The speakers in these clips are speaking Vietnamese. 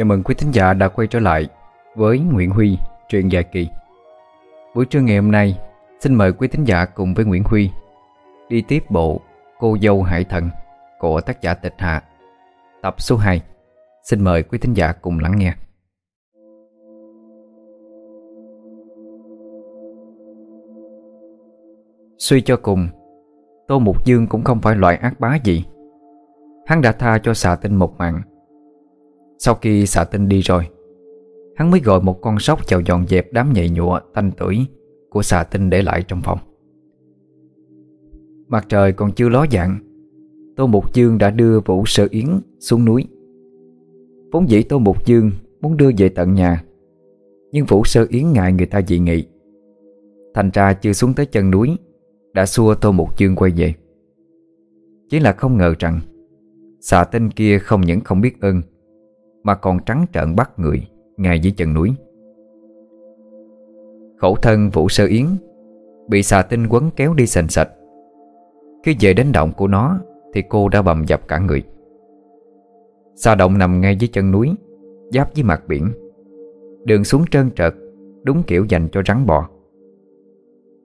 Chào mừng quý thính giả đã quay trở lại với Nguyễn Huy, truyện dài kỳ. Buổi trưa ngày hôm nay, xin mời quý thính giả cùng với Nguyễn Huy đi tiếp bộ Cô dâu hải thần của tác giả Tịch Hạ, tập số 2. Xin mời quý thính giả cùng lắng nghe. Suy cho cùng, Tô Mục Dương cũng không phải loại ác bá gì. Hắn đã tha cho xà tinh một mạng sau khi xả tinh đi rồi, Hắn mới gọi một con sóc chào dọn dẹp đám nhạy nhụa tanh tưởi Của xà tinh để lại trong phòng. Mặt trời còn chưa ló dạng, Tô Mục Dương đã đưa Vũ Sơ Yến xuống núi. Vốn dĩ Tô Mục Dương muốn đưa về tận nhà, Nhưng Vũ Sơ Yến ngại người ta dị nghị. Thành ra chưa xuống tới chân núi, Đã xua Tô Mục Dương quay về. Chỉ là không ngờ rằng, Xà tinh kia không những không biết ơn mà còn trắng trợn bắt người Ngay dưới chân núi. Khổ thân Vũ Sơ Yến Bị xà tinh quấn kéo đi sành sạch Khi về đến động của nó Thì cô đã bầm dập cả người. Xà động nằm ngay dưới chân núi, Giáp với mặt biển. Đường xuống trơn trợt Đúng kiểu dành cho rắn bò.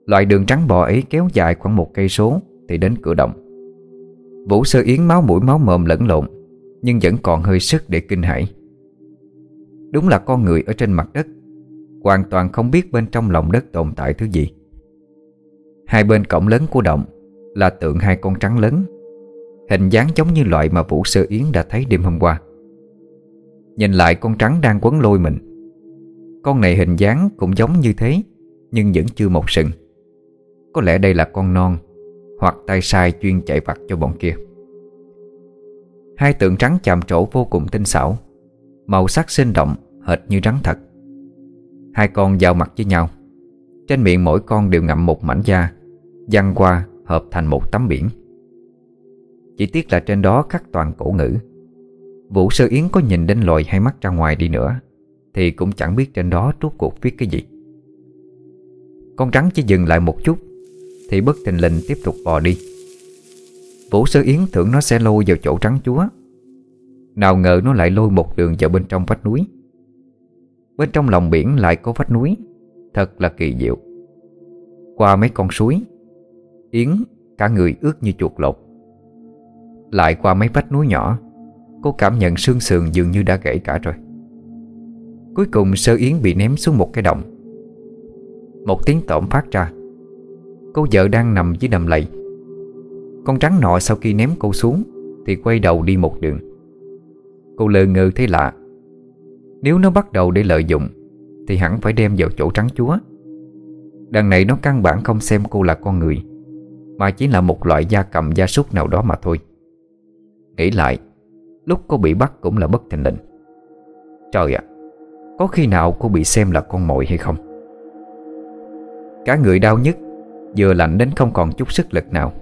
Loại đường trắng bò ấy kéo dài khoảng một cây số Thì đến cửa động. Vũ Sơ Yến máu mũi máu mồm lẫn lộn nhưng vẫn còn hơi sức để kinh hãi. Đúng là con người ở trên mặt đất, Hoàn toàn không biết bên trong lòng đất tồn tại thứ gì. Hai bên cổng lớn của động Là tượng hai con trắng lớn, Hình dáng giống như loại mà Vũ Sơ Yến đã thấy đêm hôm qua. Nhìn lại con trắng đang quấn lôi mình, Con này hình dáng cũng giống như thế, Nhưng vẫn chưa một sừng. Có lẽ đây là con non, Hoặc tay sai chuyên chạy vặt cho bọn kia. Hai tượng trắng chạm trổ vô cùng tinh xảo. Màu sắc sinh động, Hệt như rắn thật. Hai con giao mặt với nhau. Trên miệng mỗi con đều ngậm một mảnh da, Giăng qua hợp thành một tấm biển. Chỉ tiếc là trên đó khắc toàn cổ ngữ. Vũ Sơ Yến có nhìn đến lồi hai mắt ra ngoài đi nữa, Thì cũng chẳng biết trên đó rốt cuộc viết cái gì. Con trắng chỉ dừng lại một chút, Thì bất tình lình tiếp tục bò đi. Vũ Sơ Yến tưởng nó sẽ lôi vào chỗ trắng chúa. Nào ngờ nó lại lôi một đường vào bên trong vách núi. Bên trong lòng biển lại có vách núi. Thật là kỳ diệu. Qua mấy con suối, Yến, cả người ướt như chuột lột. Lại qua mấy vách núi nhỏ, Cô cảm nhận xương sườn dường như đã gãy cả rồi. Cuối cùng Sơ Yến bị ném xuống một cái động. Một tiếng tổm phát ra. Cô vợ đang nằm dưới đầm lầy con trắng nọ sau khi ném cô xuống, Thì quay đầu đi một đường. Cô lờ ngơ thấy lạ Nếu nó bắt đầu để lợi dụng, Thì hẳn phải đem vào chỗ trắng chúa. Đằng này nó căn bản không xem cô là con người, Mà chỉ là một loại gia cầm gia súc nào đó mà thôi. Nghĩ lại, Lúc cô bị bắt cũng là bất thình lình. Trời ạ, Có khi nào cô bị xem là con mồi hay không? Cả người đau nhức, Vừa lạnh đến không còn chút sức lực nào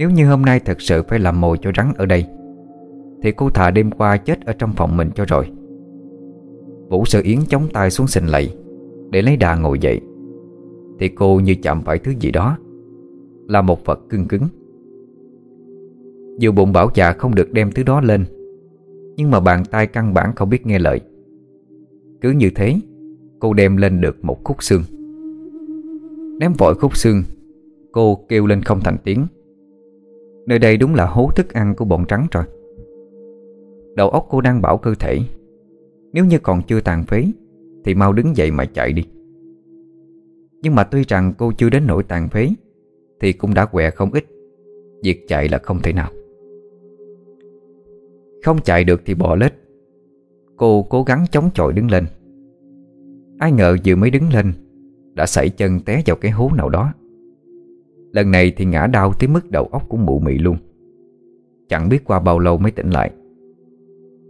nếu như hôm nay thật sự phải làm mồi cho rắn ở đây, Thì cô thà đêm qua chết ở trong phòng mình cho rồi. Vũ Sở Yến chống tay xuống sình lạy, Để lấy đà ngồi dậy. Thì cô như chạm phải thứ gì đó, Là một vật cưng cứng. Dù bụng bảo dạ không được đem thứ đó lên, Nhưng mà bàn tay căn bản không biết nghe lời. Cứ như thế, Cô đem lên được một khúc xương. Ném vội khúc xương, Cô kêu lên không thành tiếng. Nơi đây đúng là hố thức ăn của bọn trắng rồi. Đầu óc cô đang bảo cơ thể, Nếu như còn chưa tàn phế, Thì mau đứng dậy mà chạy đi. Nhưng mà tuy rằng cô chưa đến nỗi tàn phế, Thì cũng đã quẹ không ít, Việc chạy là không thể nào. Không chạy được thì bỏ lết. Cô cố gắng chống chọi đứng lên. Ai ngờ vừa mới đứng lên, Đã sảy chân té vào cái hố nào đó. Lần này thì ngã đau tới mức đầu óc cũng mụ mị luôn. Chẳng biết qua bao lâu mới tỉnh lại.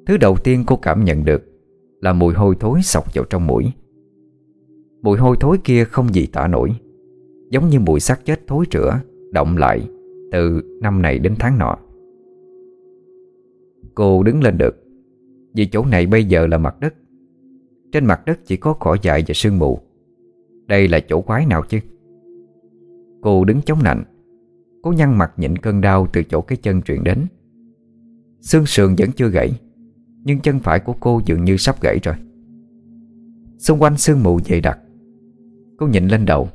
Thứ đầu tiên cô cảm nhận được Là mùi hôi thối sọc vào trong mũi. Mùi hôi thối kia không gì tả nổi, Giống như mùi xác chết thối rữa Động lại từ năm này đến tháng nọ. Cô đứng lên được, Vì chỗ này bây giờ là mặt đất. Trên mặt đất chỉ có cỏ dại và sương mù. Đây là chỗ quái nào chứ? Cô đứng chống nạnh. Cô nhăn mặt nhịn cơn đau từ chỗ cái chân truyền đến. Xương sườn vẫn chưa gãy, Nhưng chân phải của cô dường như sắp gãy rồi. Xung quanh sương mù dày đặc. Cô nhìn lên đầu,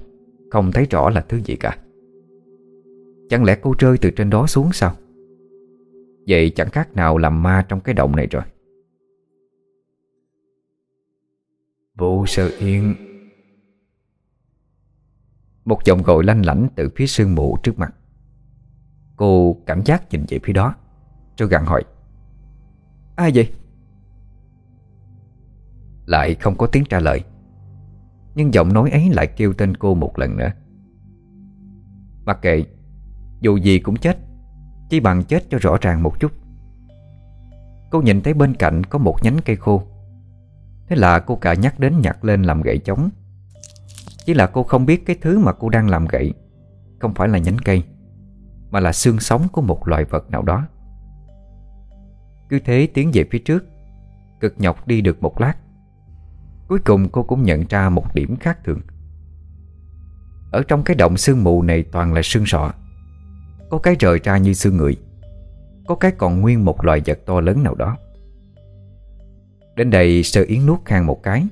Không thấy rõ là thứ gì cả. Chẳng lẽ cô rơi từ trên đó xuống sao? Vậy chẳng khác nào làm ma trong cái động này rồi. Vũ sơ yên một giọng gọi lanh lảnh từ phía sương mù trước mặt. Cô cảm giác nhìn về phía đó, Rồi gặn hỏi, Ai vậy? Lại không có tiếng trả lời, Nhưng giọng nói ấy lại kêu tên cô một lần nữa. Mặc kệ, Dù gì cũng chết, Chỉ bằng chết cho rõ ràng một chút. Cô nhìn thấy bên cạnh có một nhánh cây khô. Thế là cô cả nhắc đến nhặt lên làm gậy chống chỉ là cô không biết cái thứ mà cô đang làm gậy. Không phải là nhánh cây, Mà là xương sống của một loài vật nào đó. Cứ thế tiến về phía trước, Cực nhọc đi được một lát. Cuối cùng cô cũng nhận ra một điểm khác thường. Ở trong cái động sương mù này toàn là xương sọ. Có cái rời ra như xương người, Có cái còn nguyên một loài vật to lớn nào đó. Đến đây sơ yến nuốt khang một cái,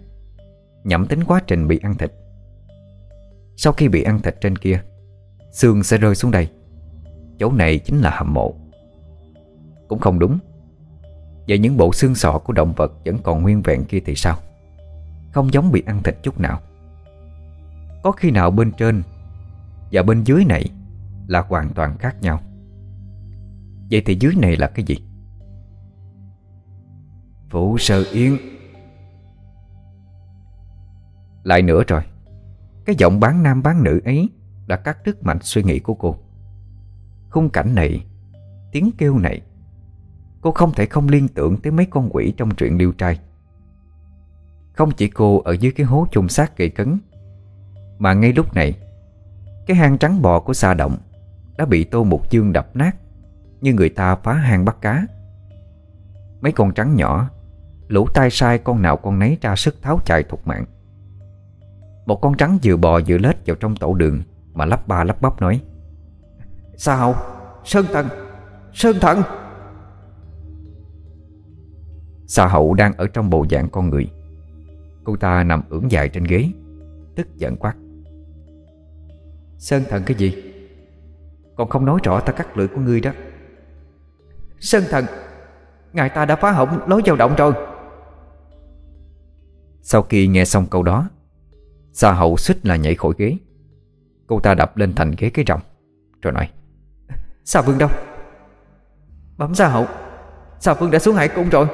Nhẩm tính quá trình bị ăn thịt. Sau khi bị ăn thịt trên kia, Xương sẽ rơi xuống đây. Chỗ này chính là hầm mộ. Cũng không đúng. Vậy những bộ xương sọ của động vật Vẫn còn nguyên vẹn kia thì sao? Không giống bị ăn thịt chút nào. Có khi nào bên trên Và bên dưới này Là hoàn toàn khác nhau? Vậy thì dưới này là cái gì? Phủ Sơ Yên Lại nữa rồi. Cái giọng bán nam bán nữ ấy Đã cắt đứt mạnh suy nghĩ của cô. Khung cảnh này, Tiếng kêu này, Cô không thể không liên tưởng tới mấy con quỷ trong truyện liêu trai. Không chỉ cô ở dưới cái hố chôn xác gậy cấn, Mà ngay lúc này, Cái hang trắng bò của xa động Đã bị Tô một Dương đập nát Như người ta phá hang bắt cá. Mấy con trắng nhỏ Lũ tai sai con nào con nấy ra sức tháo chạy thục mạng. Một con trắng vừa bò vừa lết vào trong tổ đường Mà lắp ba lắp bắp nói, Sao? Sơn thần! Sơn thần! Sa hậu đang ở trong bộ dạng con người Cô ta nằm ưỡn dài trên ghế, Tức giận quát, Sơn thần cái gì Còn không nói rõ ta cắt lưỡi của ngươi đó Sơn thần Ngài ta đã phá hỏng lối dao động rồi Sau khi nghe xong câu đó Sa hậu xích là nhảy khỏi ghế. Cô ta đập lên thành ghế cái rồng Rồi nói Sa vương đâu? Bấm Sa hậu Sa vương đã xuống hải cung rồi.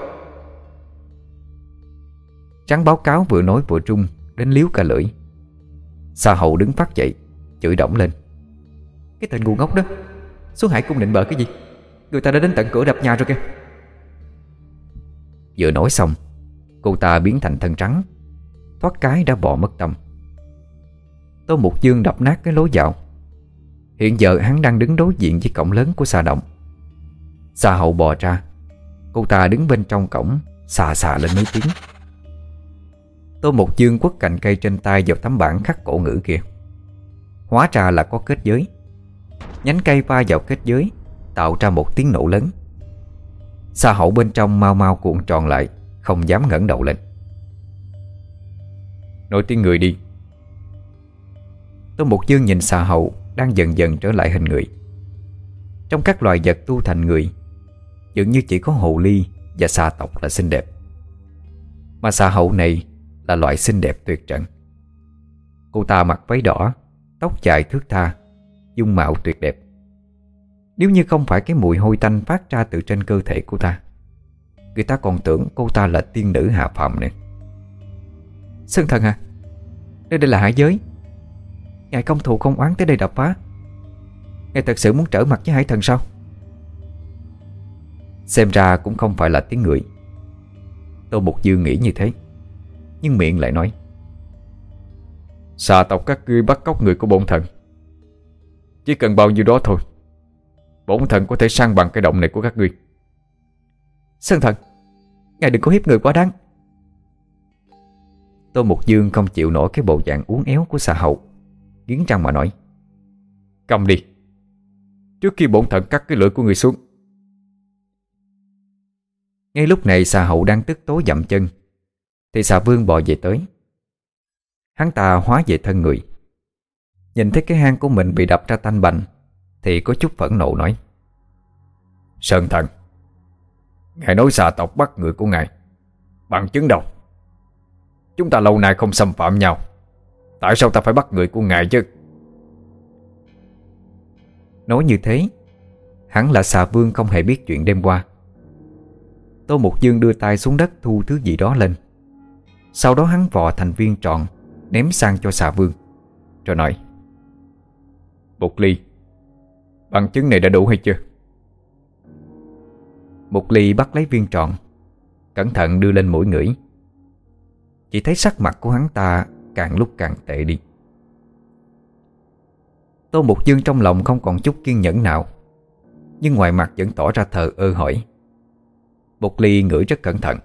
Trắng báo cáo vừa nói vừa trung Đến liếu cả lưỡi. Sa hậu đứng phát dậy Chửi động lên. Cái tên ngu ngốc đó Xuống hải cung định bợ cái gì? Người ta đã đến tận cửa đập nhà rồi kìa. Vừa nói xong Cô ta biến thành thân trắng Thoát cái đã bỏ mất tâm Tô Mục Dương đập nát cái lối dạo Hiện giờ hắn đang đứng đối diện với cổng lớn của xà động. Xà hậu bò ra. Cô ta đứng bên trong cổng, Xà xà lên mấy tiếng. Tô Mục Dương quất cành cây trên tay vào tấm bảng khắc cổ ngữ kia. Hóa ra là có kết giới. Nhánh cây va vào kết giới, Tạo ra một tiếng nổ lớn. Xa hậu bên trong mau mau cuộn tròn lại, Không dám ngẩng đầu lên. Nói tiếng người đi. Tô Mục Dương nhìn xà hậu Đang dần dần trở lại hình người. Trong các loài vật tu thành người, Dường như chỉ có hồ ly Và xà tộc là xinh đẹp. Mà xà hậu này Là loại xinh đẹp tuyệt trần. Cô ta mặc váy đỏ, Tóc dài thước tha, Dung mạo tuyệt đẹp. Nếu như không phải cái mùi hôi tanh phát ra từ trên cơ thể của ta, Người ta còn tưởng cô ta là tiên nữ hạ phạm nữa. Sơn thần à Đây đây là hải giới. Ngài công thù không oán tới đây đập phá. Ngài thật sự muốn trở mặt với hải thần sao? Xem ra cũng không phải là tiếng người. Tô Mục Dư nghĩ như thế, Nhưng miệng lại nói, Xà tộc các ngươi bắt cóc người của bổn thần. Chỉ cần bao nhiêu đó thôi, Bổn thần có thể sang bằng cái động này của các ngươi. Sơn thần, Ngài đừng có hiếp người quá đáng. Tô Mục Dương không chịu nổi cái bộ dạng uốn éo của xà hậu Nghiến răng mà nói. Cầm đi. Trước khi bổn thần cắt cái lưỡi của người xuống. Ngay lúc này xà hậu đang tức tối dậm chân, Thì xà vương bò về tới. Hắn ta hóa về thân người. Nhìn thấy cái hang của mình bị đập ra tanh bành, Thì có chút phẫn nộ nói. Sơn thần, Ngài nói xà tộc bắt người của ngài, Bằng chứng đâu? Chúng ta lâu nay không xâm phạm nhau. Tại sao ta phải bắt người của ngài chứ? Nói như thế, Hắn là xà vương không hề biết chuyện đêm qua. Tô Mục Dương đưa tay xuống đất thu thứ gì đó lên. Sau đó hắn vò thành viên tròn Ném sang cho xà vương, Rồi nói bột ly, Bằng chứng này đã đủ hay chưa? Bột ly bắt lấy viên tròn Cẩn thận đưa lên mũi ngửi. Chỉ thấy sắc mặt của hắn ta Càng lúc càng tệ đi. Tô Mục Dương trong lòng không còn chút kiên nhẫn nào, Nhưng ngoài mặt vẫn tỏ ra thờ ơ hỏi. Bục ly ngửi rất cẩn thận.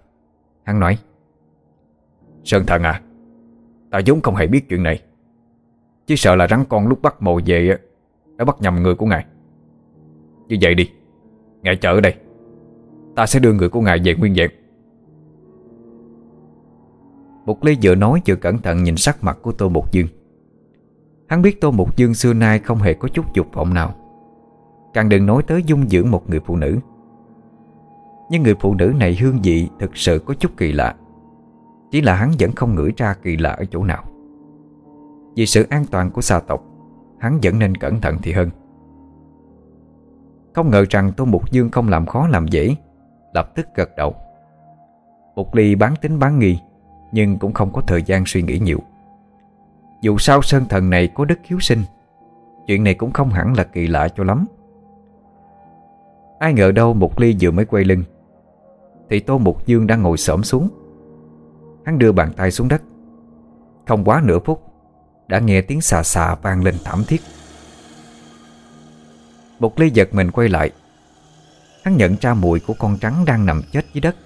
Hắn nói, Sơn thần à Ta vốn không hề biết chuyện này. Chỉ sợ là rắn con lúc bắt mồi về Đã bắt nhầm người của ngài. Như vậy đi, Ngài chờ ở đây. Ta sẽ đưa người của ngài về nguyên vẹn. Bục Ly vừa nói vừa cẩn thận nhìn sắc mặt của Tô Mục Dương. Hắn biết Tô Mục Dương xưa nay không hề có chút dục vọng nào. Càng đừng nói tới dung dưỡng một người phụ nữ. Nhưng người phụ nữ này hương vị thực sự có chút kỳ lạ. Chỉ là hắn vẫn không ngửi ra kỳ lạ ở chỗ nào. Vì sự an toàn của xà tộc, Hắn vẫn nên cẩn thận thì hơn. Không ngờ rằng Tô Mục Dương không làm khó làm dễ, Lập tức gật đầu. Mục Ly bán tính bán nghi nhưng cũng không có thời gian suy nghĩ nhiều. Dù sao sơn thần này có đức hiếu sinh, Chuyện này cũng không hẳn là kỳ lạ cho lắm. Ai ngờ đâu một Ly vừa mới quay lưng, Thì Tô Mục Dương đang ngồi xổm xuống. Hắn đưa bàn tay xuống đất. Không quá nửa phút, Đã nghe tiếng xà xà vang lên thảm thiết. Một Ly giật mình quay lại. Hắn nhận ra mùi của con trắng đang nằm chết dưới đất.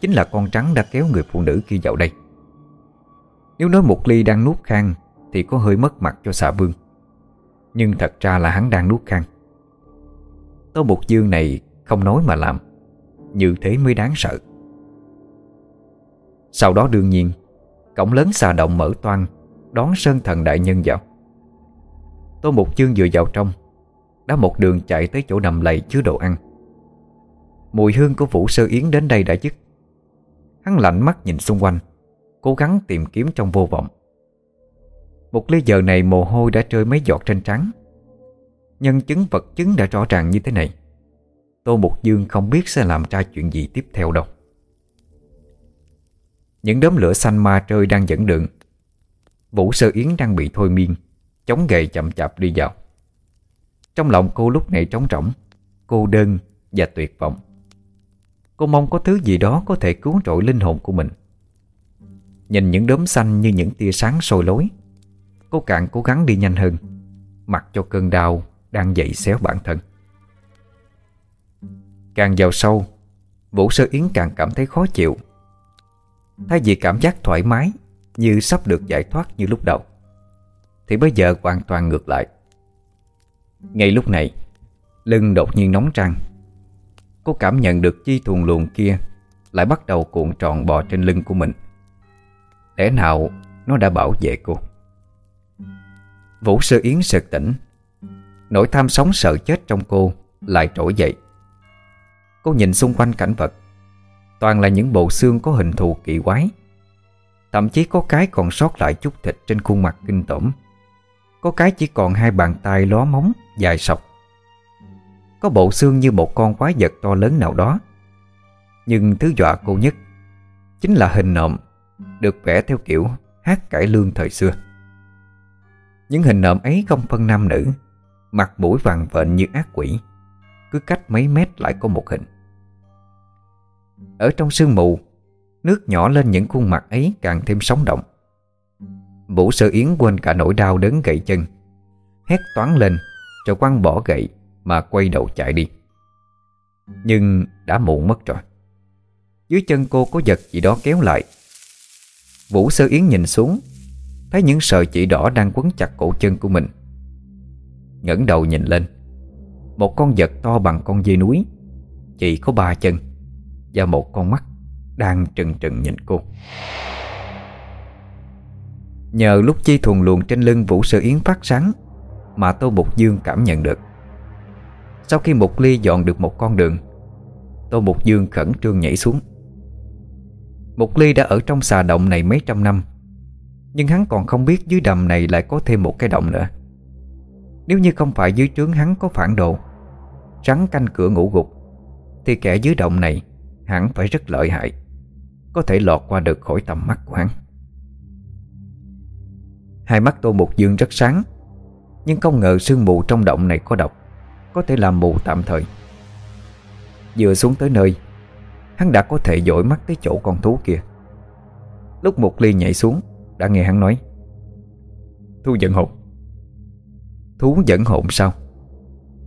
Chính là con trắng đã kéo người phụ nữ kia vào đây. Nếu nói một Ly đang nuốt khang Thì có hơi mất mặt cho xà vương. Nhưng thật ra là hắn đang nuốt khang. Tô Mục Dương này không nói mà làm, Như thế mới đáng sợ. Sau đó đương nhiên, Cổng lớn xà động mở toang, Đón Sơn Thần Đại Nhân vào. Tô Mục Dương vừa vào trong, Đã một đường chạy tới chỗ nằm lầy chứa đồ ăn. Mùi hương của Vũ Sơ Yến đến đây đã dứt. Hắn lạnh mắt nhìn xung quanh, Cố gắng tìm kiếm trong vô vọng. Một ly giờ này mồ hôi đã rơi mấy giọt trên trắng Nhân chứng vật chứng đã rõ ràng như thế này. Tô Mục Dương không biết sẽ làm ra chuyện gì tiếp theo đâu. Những đốm lửa xanh ma trơi đang dẫn đường. Vũ Sơ Yến đang bị thôi miên, Chống gậy chậm chạp đi vào. Trong lòng cô lúc này trống rỗng, Cô đơn và tuyệt vọng. Cô mong có thứ gì đó có thể cứu rỗi linh hồn của mình. Nhìn những đốm xanh như những tia sáng sôi lối, Cô càng cố gắng đi nhanh hơn, Mặc cho cơn đau đang dậy xéo bản thân. Càng vào sâu, Vũ Sơ Yến càng cảm thấy khó chịu. Thay vì cảm giác thoải mái Như sắp được giải thoát như lúc đầu, Thì bây giờ hoàn toàn ngược lại. Ngay lúc này, Lưng đột nhiên nóng trăng Cô cảm nhận được chi thuồng luồng kia Lại bắt đầu cuộn tròn bò trên lưng của mình. Lẽ nào nó đã bảo vệ cô? Vũ Sơ Yến sực tỉnh. Nỗi tham sống sợ chết trong cô Lại trỗi dậy. Cô nhìn xung quanh cảnh vật. Toàn là những bộ xương có hình thù kỳ quái. Thậm chí có cái còn sót lại chút thịt trên khuôn mặt kinh tởm. Có cái chỉ còn hai bàn tay ló móng, dài sọc có bộ xương như một con quái vật to lớn nào đó. Nhưng thứ dọa cô nhất Chính là hình nộm Được vẽ theo kiểu hát cải lương thời xưa. Những hình nộm ấy không phân nam nữ, Mặt mũi vàng vện như ác quỷ, Cứ cách mấy mét lại có một hình. Ở trong sương mù, Nước nhỏ lên những khuôn mặt ấy càng thêm sống động. Vũ sơ yến quên cả nỗi đau đớn gậy chân, Hét toán lên Rồi quăng bỏ gậy mà quay đầu chạy đi. Nhưng đã muộn mất rồi. Dưới chân cô có vật gì đó kéo lại. Vũ Sơ Yến nhìn xuống, Thấy những sợi chỉ đỏ đang quấn chặt cổ chân của mình. ngẩng đầu nhìn lên, Một con vật to bằng con dê núi, Chỉ có ba chân Và một con mắt Đang trừng trừng nhìn cô. Nhờ lúc chi thuần luồn trên lưng Vũ Sơ Yến phát sáng Mà Tô Mục Dương cảm nhận được. Sau khi Mục Ly dọn được một con đường, Tô Mục Dương khẩn trương nhảy xuống. Mục Ly đã ở trong xà động này mấy trăm năm, Nhưng hắn còn không biết dưới đầm này lại có thêm một cái động nữa. Nếu như không phải dưới trướng hắn có phản đồ, Rắn canh cửa ngủ gục, Thì kẻ dưới động này hẳn phải rất lợi hại, Có thể lọt qua được khỏi tầm mắt của hắn. Hai mắt Tô Mục Dương rất sáng, Nhưng không ngờ sương mù trong động này có độc. Có thể làm mù tạm thời. Vừa xuống tới nơi, Hắn đã có thể dội mắt tới chỗ con thú kia. Lúc một ly nhảy xuống, Đã nghe hắn nói Thu giận hồn. Thú dẫn hồn sao?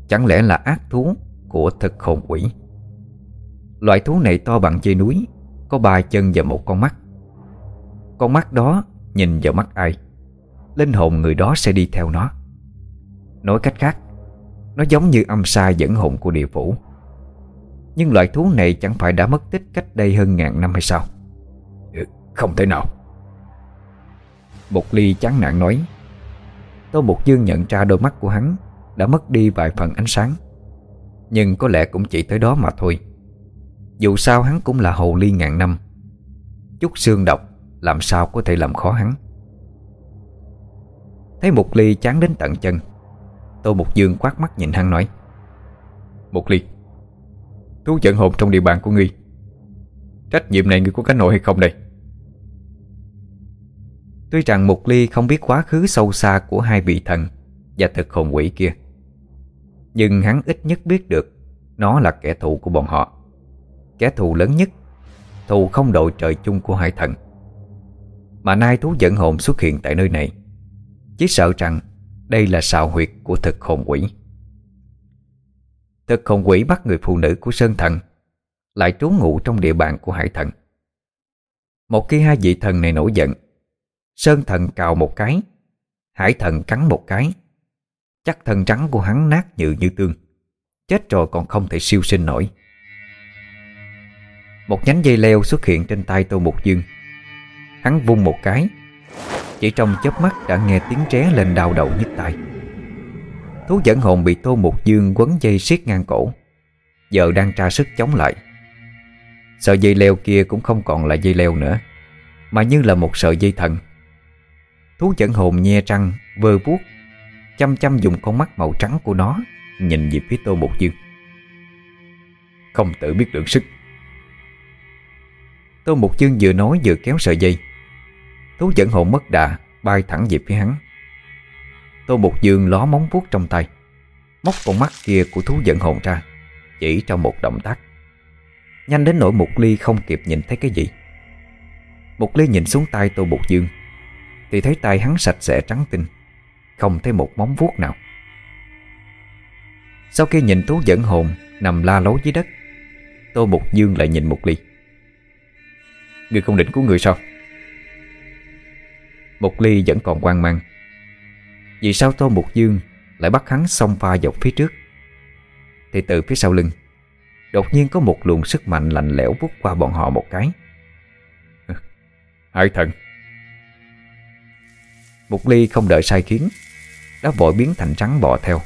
Chẳng lẽ là ác thú Của thực hồn quỷ? Loại thú này to bằng dây núi, Có ba chân và một con mắt. Con mắt đó nhìn vào mắt ai, Linh hồn người đó sẽ đi theo nó. Nói cách khác nó giống như âm sa dẫn hồn của địa phủ. Nhưng loại thú này chẳng phải đã mất tích cách đây hơn ngàn năm hay sao? Ừ, Không thể nào. Một ly chán nản nói Tô Mục Dương nhận ra đôi mắt của hắn Đã mất đi vài phần ánh sáng Nhưng có lẽ cũng chỉ tới đó mà thôi. Dù sao hắn cũng là hồ ly ngàn năm Chút xương độc Làm sao có thể làm khó hắn. Thấy Mục Ly chán đến tận chân Tô Mục Dương quát mắt nhìn hắn nói. Mục Ly, Thú giận hồn trong địa bàn của ngươi. Trách nhiệm này ngươi có cánh nổi hay không đây? Tuy rằng Mục Ly không biết quá khứ sâu xa của hai vị thần Và thực hồn quỷ kia, Nhưng hắn ít nhất biết được Nó là kẻ thù của bọn họ. Kẻ thù lớn nhất, Thù không đội trời chung của hai thần. Mà nay thú giận hồn xuất hiện tại nơi này, chỉ sợ rằng đây là sào huyệt của thực hồn quỷ. Thực hồn quỷ bắt người phụ nữ của Sơn Thần, Lại trú ngụ trong địa bàn của Hải Thần. Một khi hai vị thần này nổi giận, Sơn Thần cào một cái, Hải Thần cắn một cái, Chắc thân trắng của hắn nát nhự như tương, Chết rồi còn không thể siêu sinh nổi. Một nhánh dây leo xuất hiện trên tay Tô Mục Dương. Hắn vung một cái chỉ trong chớp mắt đã nghe tiếng tré lên đau đầu nhức tai. Thú dẫn hồn bị Tô Mục Dương quấn dây siết ngang cổ. Giờ đang tra sức chống lại. Sợi dây leo kia cũng không còn là dây leo nữa, Mà như là một sợi dây thần. Thú dẫn hồn nhe răng, Vơ vuốt, Chăm chăm dùng con mắt màu trắng của nó Nhìn về phía Tô Mục Dương. Không tự biết lượng sức. Tô Mục Dương vừa nói vừa kéo sợi dây. Thú dẫn hồn mất đà, Bay thẳng về phía hắn. Tô Mục Dương ló móng vuốt trong tay. Móc con mắt kia của thú dẫn hồn ra, Chỉ trong một động tác. Nhanh đến nỗi Mục Ly không kịp nhìn thấy cái gì. Mục Ly nhìn xuống tay Tô Mục Dương, Thì thấy tay hắn sạch sẽ trắng tinh, Không thấy một móng vuốt nào. Sau khi nhìn thú dẫn hồn Nằm la lối dưới đất, Tô Mục Dương lại nhìn Mục Ly. Người không định của người sao? Mục Ly vẫn còn quan mang. Vì sao Tô Mục Dương Lại bắt hắn xông pha dọc phía trước? Thì từ phía sau lưng Đột nhiên có một luồng sức mạnh lạnh lẽo vút qua bọn họ một cái. Hải thần. Mục Ly không đợi sai khiến Đã vội biến thành trắng bò theo.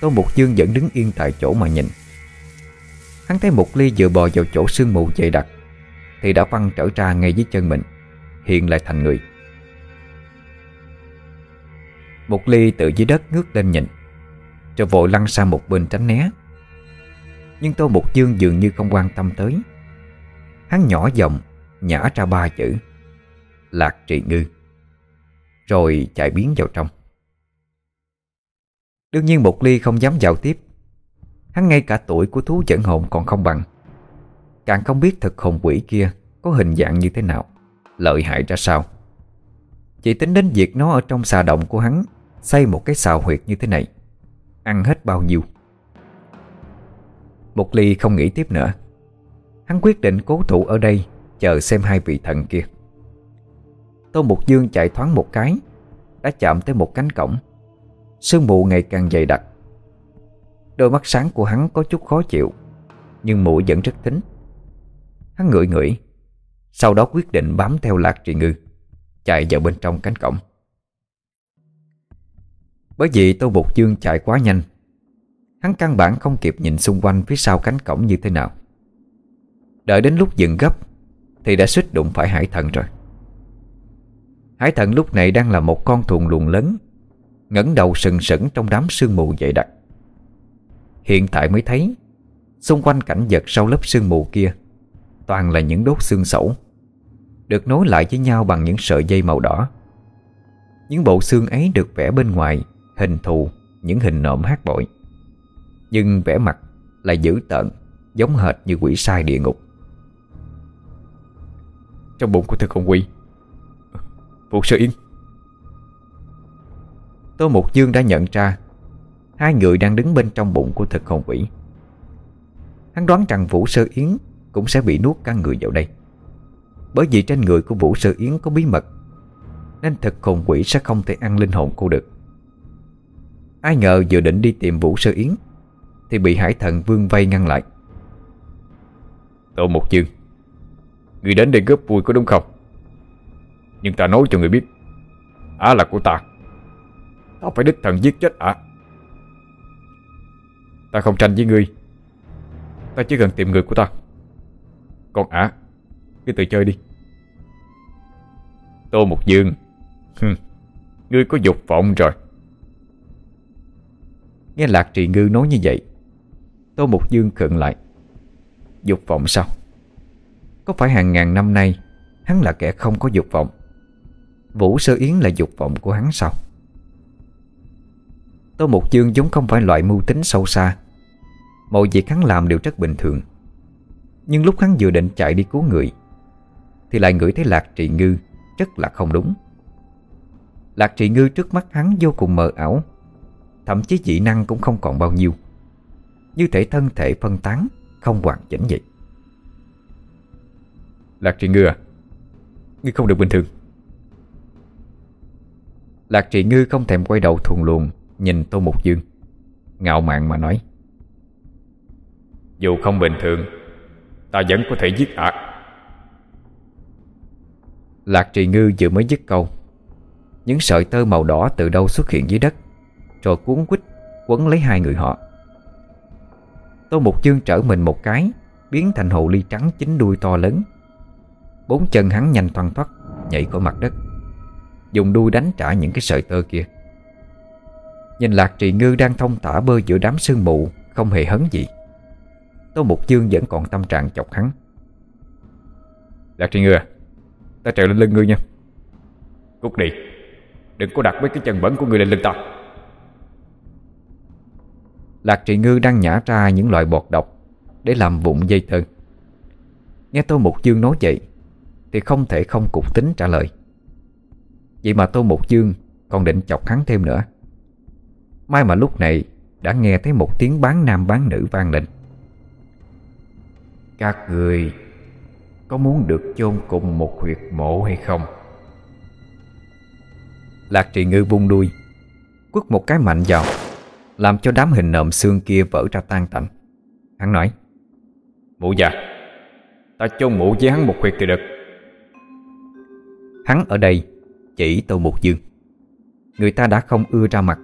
Tô Mục Dương vẫn đứng yên tại chỗ mà nhìn. Hắn thấy Mục Ly vừa bò vào chỗ sương mù dày đặc Thì đã văng trở ra ngay dưới chân mình Hiện lại thành người một ly từ dưới đất ngước lên nhìn, Rồi vội lăn sang một bên tránh né. Nhưng Tô Mục Dương dường như không quan tâm tới. Hắn nhỏ giọng, Nhả ra ba chữ, Lạc trì ngư. Rồi chạy biến vào trong. Đương nhiên Mục ly không dám vào tiếp. Hắn ngay cả tuổi của thú dẫn hồn còn không bằng. Càng không biết thực hồn quỷ kia Có hình dạng như thế nào, Lợi hại ra sao. Chỉ tính đến việc nó ở trong xà động của hắn Xây một cái xào huyệt như thế này. Ăn hết bao nhiêu? Một ly không nghĩ tiếp nữa. Hắn quyết định cố thủ ở đây, Chờ xem hai vị thần kia. Tô Mục Dương chạy thoáng một cái, Đã chạm tới một cánh cổng. Sương mù ngày càng dày đặc. Đôi mắt sáng của hắn có chút khó chịu, Nhưng mũi vẫn rất thính Hắn ngửi ngửi, Sau đó quyết định bám theo lạc trì ngư, Chạy vào bên trong cánh cổng. Bởi vì Tô Bục Dương chạy quá nhanh. Hắn căn bản không kịp nhìn xung quanh phía sau cánh cổng như thế nào. Đợi đến lúc dừng gấp, Thì đã suýt đụng phải hải thần rồi. Hải thần lúc này đang là một con thùng luồng lớn, ngẩng đầu sừng sững trong đám sương mù dày đặc. Hiện tại mới thấy, Xung quanh cảnh vật sau lớp sương mù kia, Toàn là những đốt xương sẩu, Được nối lại với nhau bằng những sợi dây màu đỏ. Những bộ xương ấy được vẽ bên ngoài Hình thù, Những hình nộm hát bội. Nhưng vẻ mặt lại dữ tợn, Giống hệt như quỷ sai địa ngục. Trong bụng của thực con quỷ Vũ Sơ Yên Tô Mục Dương đã nhận ra Hai người đang đứng bên trong bụng của thực hồn quỷ. Hắn đoán rằng Vũ Sơ Yến Cũng sẽ bị nuốt căn người vào đây. Bởi vì trên người của Vũ Sơ Yến có bí mật, Nên thực hồn quỷ sẽ không thể ăn linh hồn cô được. Ai ngờ vừa định đi tìm Vũ Sơ Yến, Thì bị hải thần vương vây ngăn lại. Tô Mục Dương Người đến đây góp vui có đúng không? Nhưng ta nói cho người biết, Á là của ta. Ta phải đích thần giết chết ả Ta không tranh với ngươi, Ta chỉ cần tìm người của ta. Còn ả Cứ tự chơi đi. Tô Mục Dương Ngươi có dục vọng rồi. Nghe Lạc Trì Ngư nói như vậy, Tô Mục Dương khựng lại. Dục vọng sao? Có phải hàng ngàn năm nay, Hắn là kẻ không có dục vọng? Vũ Sơ Yến là dục vọng của hắn sao? Tô Mục Dương giống không phải loại mưu tính sâu xa. Mọi việc hắn làm đều rất bình thường. Nhưng lúc hắn vừa định chạy đi cứu người, Thì lại ngửi thấy Lạc Trị Ngư Rất là không đúng. Lạc Trị Ngư trước mắt hắn vô cùng mờ ảo. Thậm chí dị năng cũng không còn bao nhiêu. Như thể thân thể phân tán Không hoàn chỉnh vậy. Lạc Trị Ngư à Ngươi không được bình thường. Lạc Trị Ngư không thèm quay đầu thuần luồng Nhìn Tô Mục Dương Ngạo mạn mà nói. Dù không bình thường Ta vẫn có thể giết ạc Lạc trì ngư vừa mới dứt câu Những sợi tơ màu đỏ từ đâu xuất hiện dưới đất rồi cuốn quýt Quấn lấy hai người họ. Tô Mục Dương trở mình một cái, Biến thành hồ ly trắng chính đuôi to lớn. Bốn chân hắn nhanh thoăn thoắt Nhảy khỏi mặt đất. Dùng đuôi đánh trả những cái sợi tơ kia. Nhìn Lạc Trì Ngư đang thông thả bơi giữa đám sương mù, Không hề hấn gì. Tô Mục Dương vẫn còn tâm trạng chọc hắn. Lạc Trì Ngư à Ta trèo lên lưng ngươi nha. Cút đi. Đừng có đặt mấy cái chân bẩn của ngươi lên lưng ta. Lạc Trị Ngư đang nhả ra những loại bọt độc Để làm vụn dây thơ. Nghe Tô Mục Dương nói vậy Thì không thể không cục tính trả lời. Vậy mà Tô Mục Dương Còn định chọc hắn thêm nữa. May mà lúc này Đã nghe thấy một tiếng bán nam bán nữ vang lên. Các người Có muốn được chôn cùng một huyệt mộ hay không? Lạc Trị ngư vung đuôi, Quất một cái mạnh vào. Làm cho đám hình nộm xương kia vỡ ra tan tành. Hắn nói Mụ già Ta chôn mụ với hắn một huyệt thì được. Hắn ở đây Chỉ Tô Mục Dương. Người ta đã không ưa ra mặt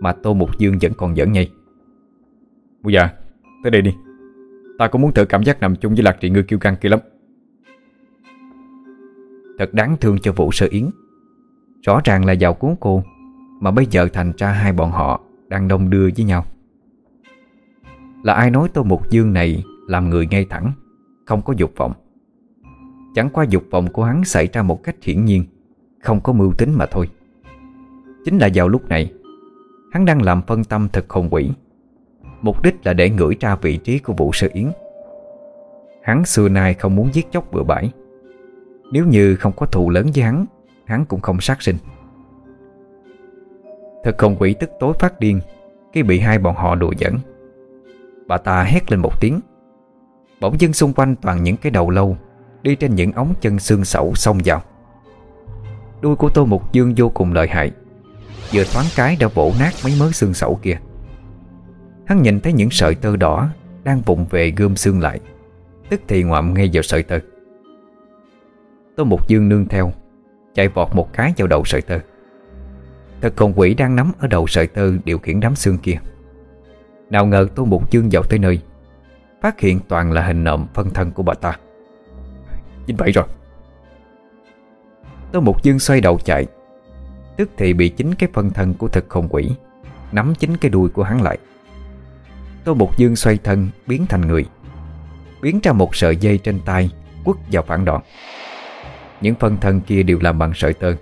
mà Tô Mục Dương vẫn còn giỡn nhây. Mụ già Tới đây đi. Ta cũng muốn thử cảm giác nằm chung với lạc trị ngư kiêu căng kia lắm. Thật đáng thương cho Vũ Sơ Yến. Rõ ràng là vào cuốn cô Mà bây giờ thành ra hai bọn họ đang đông đưa với nhau. Là ai nói Tô Mục Dương này Làm người ngay thẳng, Không có dục vọng. Chẳng qua dục vọng của hắn xảy ra một cách hiển nhiên, Không có mưu tính mà thôi. Chính là vào lúc này, Hắn đang làm phân tâm thực hồn quỷ. Mục đích là để ngửi ra vị trí của Vũ Sơ Yến. Hắn xưa nay không muốn giết chóc bừa bãi. Nếu như không có thù lớn với hắn Hắn cũng không sát sinh. Thực không quỷ tức tối phát điên, Khi bị hai bọn họ đùa dẫn Bà ta hét lên một tiếng. Bỗng dưng xung quanh toàn những cái đầu lâu, Đi trên những ống chân xương sẩu xông vào. Đuôi của Tô Mục Dương vô cùng lợi hại, Vừa thoáng cái đã vỗ nát mấy mớ xương sẩu kia. Hắn nhìn thấy những sợi tơ đỏ Đang vụng về gươm xương lại, Tức thì ngoạm ngay vào sợi tơ. Tô Mục Dương nương theo, Chạy vọt một cái vào đầu sợi tơ. Thật còn quỷ đang nắm ở đầu sợi tơ Điều khiển đám xương kia. Nào ngờ Tô Mục Dương vào tới nơi, Phát hiện toàn là hình nộm phân thân của bà ta. Chính vậy rồi. Tô Mục Dương xoay đầu chạy, Tức thì bị chính cái phân thân của thực khôn quỷ Nắm chính cái đuôi của hắn lại. Tô Mục Dương xoay thân biến thành người, Biến ra một sợi dây trên tay Quất vào phản đoạn Những phân thân kia đều làm bằng sợi tơ.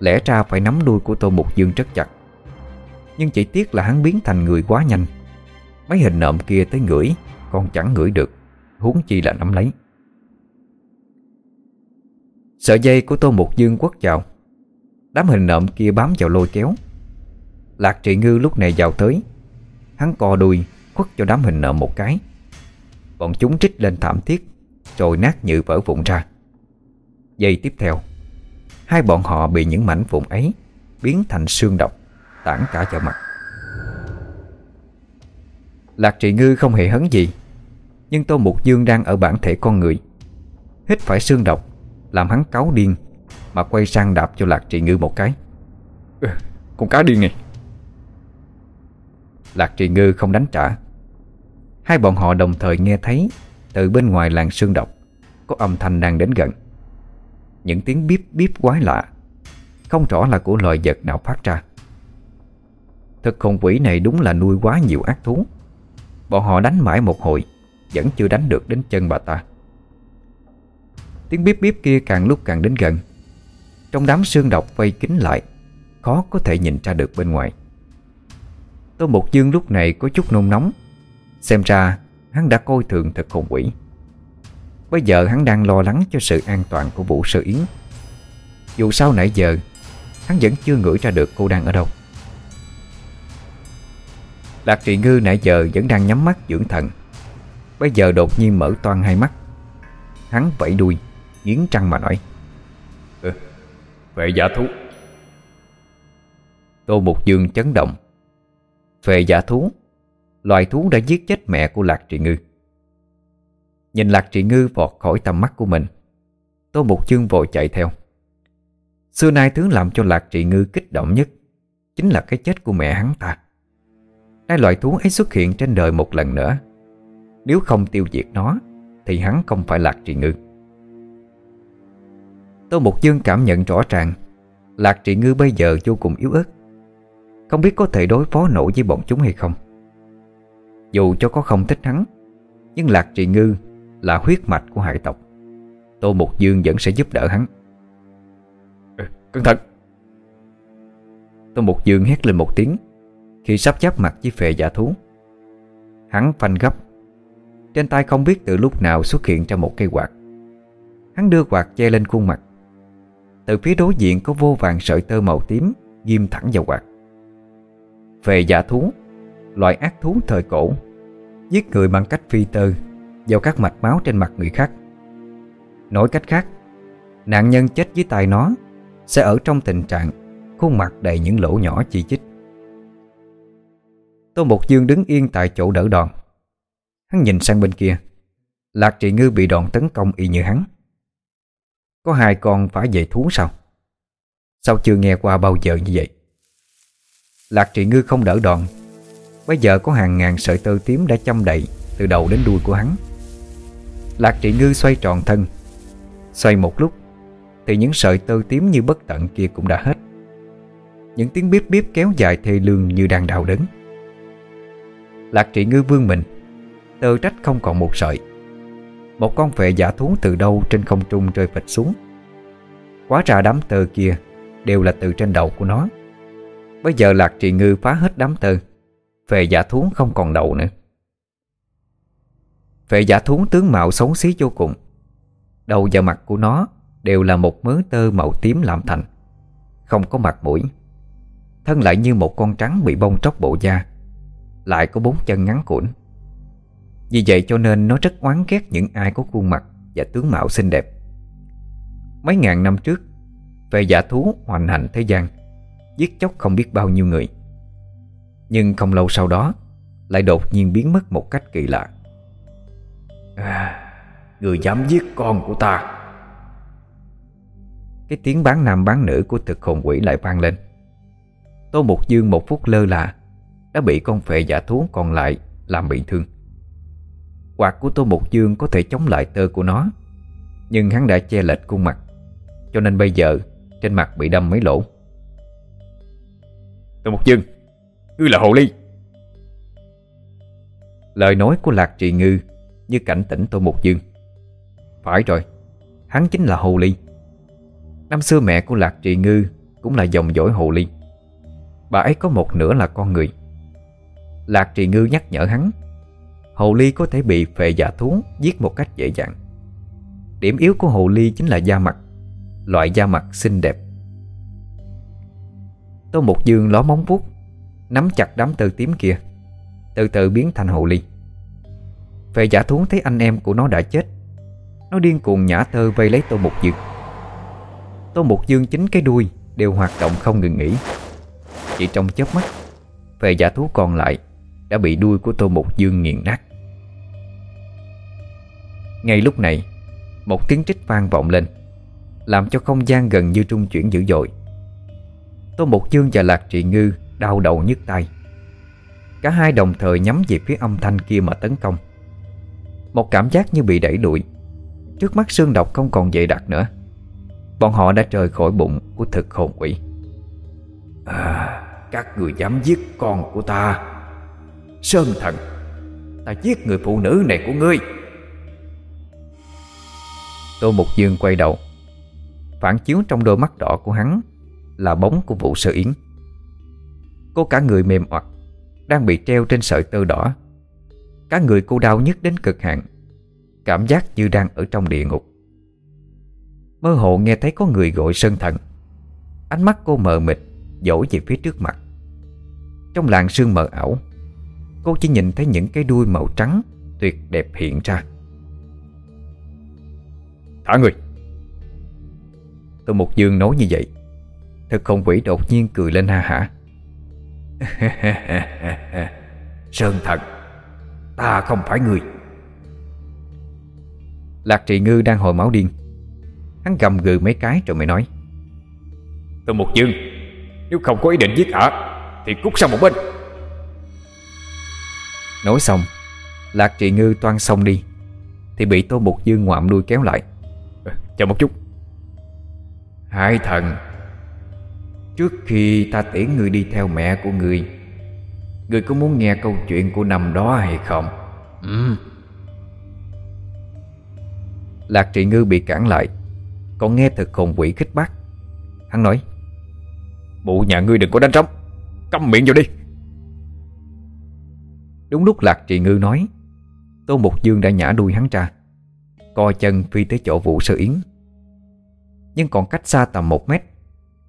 Lẽ ra phải nắm đuôi của Tô Mục Dương rất chặt. Nhưng chỉ tiếc là hắn biến thành người quá nhanh. Mấy hình nộm kia tới ngửi, Còn chẳng ngửi được. Huống chi là nắm lấy. Sợi dây của Tô Mục Dương quất vào. Đám hình nộm kia bám vào lôi kéo. Lạc trị ngư lúc này vào tới. Hắn co đuôi quất cho đám hình nộm một cái. Bọn chúng trích lên thảm thiết, Rồi nát nhự vỡ vụn ra. Dây tiếp theo. Hai bọn họ bị những mảnh vụn ấy Biến thành xương độc Tản cả vào mặt. Lạc trị ngư không hề hấn gì Nhưng Tô Mục Dương đang ở bản thể con người Hít phải xương độc Làm hắn cáu điên Mà quay sang đạp cho Lạc trị ngư một cái. Ừ, Con cá điên này. Lạc trì ngư không đánh trả. Hai bọn họ đồng thời nghe thấy Từ bên ngoài làng sương độc Có âm thanh đang đến gần những tiếng bíp bíp quái lạ. Không rõ là của loài vật nào phát ra. Thực khùng quỷ này đúng là nuôi quá nhiều ác thú. Bọn họ đánh mãi một hồi, Vẫn chưa đánh được đến chân bà ta. Tiếng bíp bíp kia càng lúc càng đến gần. Trong đám sương độc vây kín lại, Khó có thể nhìn ra được bên ngoài. Tô Mục Dương lúc này có chút nôn nóng. Xem ra hắn đã coi thường thật khùng quỷ. Bây giờ hắn đang lo lắng cho sự an toàn của Vũ Sơ Yến. Dù sao nãy giờ Hắn vẫn chưa ngửi ra được cô đang ở đâu. Lạc Trị Ngư nãy giờ vẫn đang nhắm mắt dưỡng thần. Bây giờ đột nhiên mở toan hai mắt. Hắn vẫy đuôi Nghiến trăng mà nói ừ, Vệ giả thú. Tô Mục Dương chấn động. Về giả thú? Loài thú đã giết chết mẹ của Lạc Trị Ngư Nhìn Lạc Trị Ngư vọt khỏi tầm mắt của mình, Tô Mục Chương vội chạy theo. Xưa nay thứ làm cho Lạc Trị Ngư kích động nhất Chính là cái chết của mẹ hắn ta. Hai loại thú ấy xuất hiện trên đời một lần nữa. Nếu không tiêu diệt nó, Thì hắn không phải Lạc Trị Ngư. Tô Mục Dương cảm nhận rõ ràng, Lạc Trị Ngư bây giờ vô cùng yếu ớt. Không biết có thể đối phó nổi với bọn chúng hay không. Dù cho có không thích hắn, Nhưng Lạc Trì Ngư là huyết mạch của hải tộc. Tô Mục Dương vẫn sẽ giúp đỡ hắn. Ừ, Cẩn thận. Tô Mục Dương hét lên một tiếng. Khi sắp giáp mặt với phệ giả thú Hắn phanh gấp. Trên tay không biết từ lúc nào xuất hiện ra một cây quạt. Hắn đưa quạt che lên khuôn mặt. Từ phía đối diện có vô vàng sợi tơ màu tím Ghim thẳng vào quạt. Về giả thú Loại ác thú thời cổ Giết người bằng cách phi tơ vào các mạch máu trên mặt người khác. Nói cách khác, Nạn nhân chết dưới tay nó Sẽ ở trong tình trạng Khuôn mặt đầy những lỗ nhỏ chỉ chích Tô Mục Dương đứng yên tại chỗ đỡ đòn. Hắn nhìn sang bên kia. Lạc trị ngư bị đòn tấn công y như hắn. Có hai con phải về thú sao? Sao chưa nghe qua bao giờ như vậy? Lạc trị ngư không đỡ đòn. Bây giờ có hàng ngàn sợi tơ tím đã châm đầy Từ đầu đến đuôi của hắn. Lạc trị ngư xoay tròn thân. Xoay một lúc, Thì những sợi tơ tím như bất tận kia cũng đã hết. Những tiếng bíp bíp kéo dài thê lương như đang đau đớn. Lạc trị ngư vương mình, Tơ trách không còn một sợi. Một con vệ giả thú từ đâu trên không trung rơi phịch xuống. Quá ra đám tơ kia Đều là từ trên đầu của nó. Bây giờ Lạc trị Ngư phá hết đám tơ Về giả thú không còn đầu nữa. Về giả thú tướng mạo xấu xí vô cùng. Đầu và mặt của nó Đều là một mớ tơ màu tím làm thành. Không có mặt mũi. Thân lại như một con trắng bị bông tróc bộ da. Lại có bốn chân ngắn củn Vì vậy cho nên nó rất oán ghét những ai có khuôn mặt Và tướng mạo xinh đẹp. Mấy ngàn năm trước Về giả thú hoành hành thế gian, Giết chóc không biết bao nhiêu người. Nhưng không lâu sau đó, Lại đột nhiên biến mất một cách kỳ lạ à, Người dám giết con của ta. Cái tiếng bán nam bán nữ của thực hồn quỷ lại vang lên. Tô Mục Dương một phút lơ là Đã bị con phệ giả thú còn lại Làm bị thương. Quạt của Tô Mục Dương có thể chống lại tơ của nó Nhưng hắn đã che lệch khuôn mặt Cho nên bây giờ Trên mặt bị đâm mấy lỗ. Tô Mục Dương Ngươi là hồ ly. Lời nói của Lạc Trì Ngư như cảnh tỉnh tôi một Dương. Phải rồi, Hắn chính là Hồ Ly. Năm xưa mẹ của Lạc Trì Ngư Cũng là dòng dõi Hồ Ly. Bà ấy có một nửa là con người. Lạc Trì Ngư nhắc nhở hắn, Hồ Ly có thể bị phệ giả thú Giết một cách dễ dàng. Điểm yếu của Hồ Ly chính là da mặt, Loại da mặt xinh đẹp. Tô Mục Dương ló móng vuốt, Nắm chặt đám tơ tím kia, Từ từ biến thành hồ ly về giả thú thấy anh em của nó đã chết. Nó điên cuồng nhả tơ vây lấy Tô Mục Dương. Tô Mục Dương chính cái đuôi Đều hoạt động không ngừng nghỉ. Chỉ trong chớp mắt, về giả thú còn lại Đã bị đuôi của Tô Mục Dương nghiền nát. Ngay lúc này, Một tiếng trích vang vọng lên, Làm cho không gian gần như trung chuyển dữ dội. Tô Mục Dương và Lạc Trị Ngư Đau đầu nhức tay Cả hai đồng thời nhắm về phía âm thanh kia mà tấn công. Một cảm giác như bị đẩy đuổi. Trước mắt xương độc không còn dày đặc nữa. Bọn họ đã rời khỏi bụng của thực hồn quỷ. À Các người dám giết con của ta. Sơn thần Ta giết người phụ nữ này của ngươi. Tô Mục Dương quay đầu. Phản chiếu trong đôi mắt đỏ của hắn Là bóng của Vũ Sơ Yến. Cô cả người mềm oặt Đang bị treo trên sợi tơ đỏ Cả người cô đau nhất đến cực hạn. Cảm giác như đang ở trong địa ngục. Mơ hồ nghe thấy có người gọi sơn thần. Ánh mắt cô mờ mịt Dỗ về phía trước mặt. Trong làng sương mờ ảo, Cô chỉ nhìn thấy những cái đuôi màu trắng Tuyệt đẹp hiện ra. Thả người! Tôi một dương nói như vậy Thực không quỷ đột nhiên cười lên ha hả. Sơn thật Ta không phải người. Lạc trì ngư đang hồi máu điên. Hắn cầm gừ mấy cái rồi mới nói. Tô Mục Dương Nếu không có ý định giết ả Thì cút sang một bên. Nói xong Lạc trì ngư toan xong đi Thì bị Tô Mục Dương ngoạm đuôi kéo lại. À, Chờ một chút. Hai thần Trước khi ta tiễn người đi theo mẹ của người Người có muốn nghe câu chuyện của năm đó hay không? Ừ. Lạc trị ngư bị cản lại. Còn nghe thực hồn quỷ khích bác. Hắn nói Bụ nhà ngươi đừng có đánh trống. Câm miệng vào đi. Đúng lúc Lạc trị ngư nói Tô Mục Dương đã nhả đuôi hắn ra Co chân phi tới chỗ vụ sơ yến. Nhưng còn cách xa tầm một mét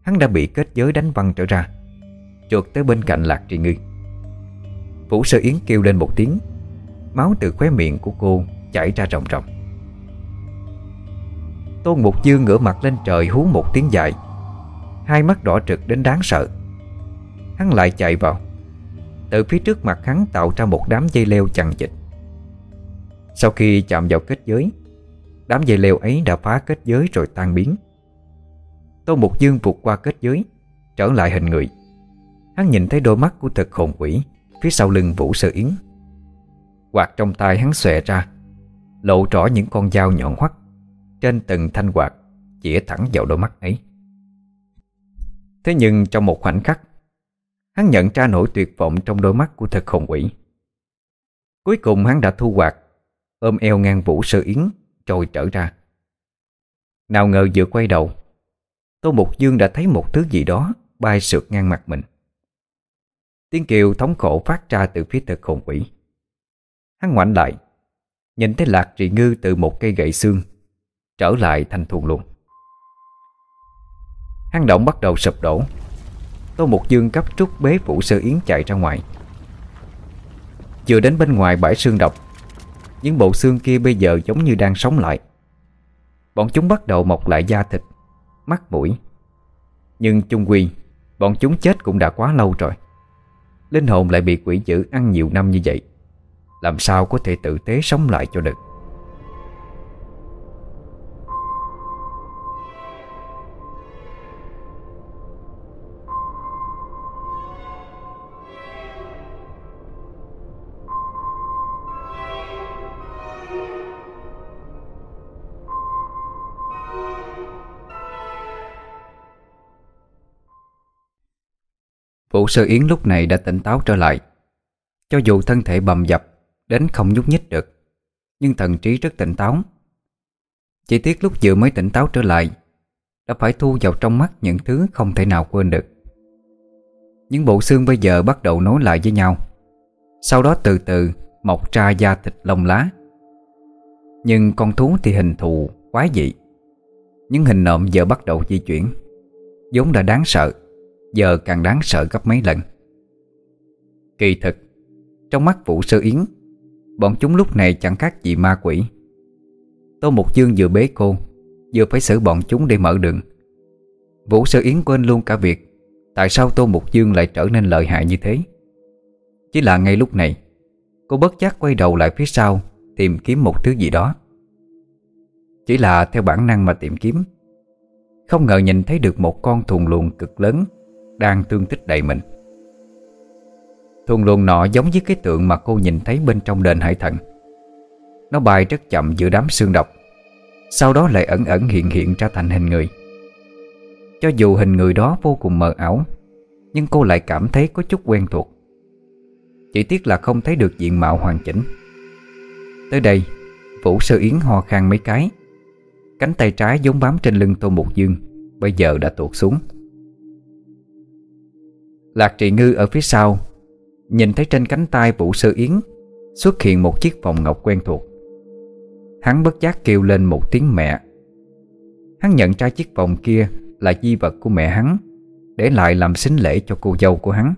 Hắn đã bị kết giới đánh văng trở ra Trượt tới bên cạnh Lạc Trì Ngư Vũ Sơ Yến kêu lên một tiếng. Máu từ khóe miệng của cô chảy ra ròng ròng. Tôn Mục Dương ngửa mặt lên trời hú một tiếng dài. Hai mắt đỏ trực đến đáng sợ. Hắn lại chạy vào. Từ phía trước mặt hắn tạo ra một đám dây leo chằng chịt. Sau khi chạm vào kết giới, Đám dây leo ấy đã phá kết giới rồi tan biến. Tôn Mục Dương vụt qua kết giới, Trở lại hình người. Hắn nhìn thấy đôi mắt của thực hồn quỷ. Phía sau lưng Vũ Sơ Yến. Quạt trong tay hắn xòe ra, Lộ rõ những con dao nhọn hoắt. Trên từng thanh quạt Chỉa thẳng vào đôi mắt ấy. Thế nhưng trong một khoảnh khắc, Hắn nhận ra nỗi tuyệt vọng trong đôi mắt của thực hồn quỷ. Cuối cùng hắn đã thu quạt, Ôm eo ngang Vũ Sơ Yến trồi trở ra. Nào ngờ vừa quay đầu, Tô Mục Dương đã thấy một thứ gì đó Bay sượt ngang mặt mình. Tiếng kêu thống khổ phát ra từ phía thực hồn quỷ Hắn ngoảnh lại, Nhìn thấy lạc trì ngư từ một cây gậy xương, Trở lại thành thuần luôn Hang động bắt đầu sụp đổ, Tô Mục Dương cấp trúc bế Vũ Sơ Yến chạy ra ngoài. Vừa đến bên ngoài bãi xương độc, Những bộ xương kia bây giờ giống như đang sống lại. Bọn chúng bắt đầu mọc lại da thịt, Mắt mũi. Nhưng chung quy, Bọn chúng chết cũng đã quá lâu rồi. Linh hồn lại bị quỷ dữ ăn nhiều năm như vậy. Làm sao có thể tự tế sống lại cho được? Vũ Sơ Yến lúc này đã tỉnh táo trở lại. Cho dù thân thể bầm dập, Đến không nhúc nhích được, Nhưng thần trí rất tỉnh táo. Chỉ tiếc lúc vừa mới tỉnh táo trở lại, Đã phải thu vào trong mắt những thứ không thể nào quên được. Những bộ xương bây giờ bắt đầu nối lại với nhau. Sau đó từ từ mọc ra da thịt lông lá. Nhưng con thú thì hình thù quái dị. Những hình nộm giờ bắt đầu di chuyển, vốn đã đáng sợ. Giờ càng đáng sợ gấp mấy lần. Kỳ thực, Trong mắt Vũ Sơ Yến, Bọn chúng lúc này chẳng khác gì ma quỷ. Tô Mục Dương vừa bế cô, Vừa phải xử bọn chúng để mở đường. Vũ Sơ Yến quên luôn cả việc Tại sao Tô Mục Dương lại trở nên lợi hại như thế. Chỉ là ngay lúc này, Cô bất giác quay đầu lại phía sau Tìm kiếm một thứ gì đó. Chỉ là theo bản năng mà tìm kiếm, Không ngờ nhìn thấy được một con thùng luồng cực lớn đang tương tích đầy mình. Thùng luồng nọ giống với cái tượng mà cô nhìn thấy bên trong đền hải thần. Nó bay rất chậm giữa đám xương độc, Sau đó lại ẩn ẩn hiện hiện ra thành hình người. Cho dù hình người đó vô cùng mờ ảo, Nhưng cô lại cảm thấy có chút quen thuộc. Chỉ tiếc là không thấy được diện mạo hoàn chỉnh. Tới đây, Vũ Sơ Yến ho khan mấy cái. Cánh tay trái giống bám trên lưng Tô Mục Dương, Bây giờ đã tuột xuống. Lạc Trị Ngư ở phía sau. Nhìn thấy trên cánh tay Vũ Sơ Yến, Xuất hiện một chiếc vòng ngọc quen thuộc. Hắn bất giác kêu lên một tiếng mẹ. Hắn nhận ra chiếc vòng kia Là di vật của mẹ hắn, Để lại làm xính lễ cho cô dâu của hắn.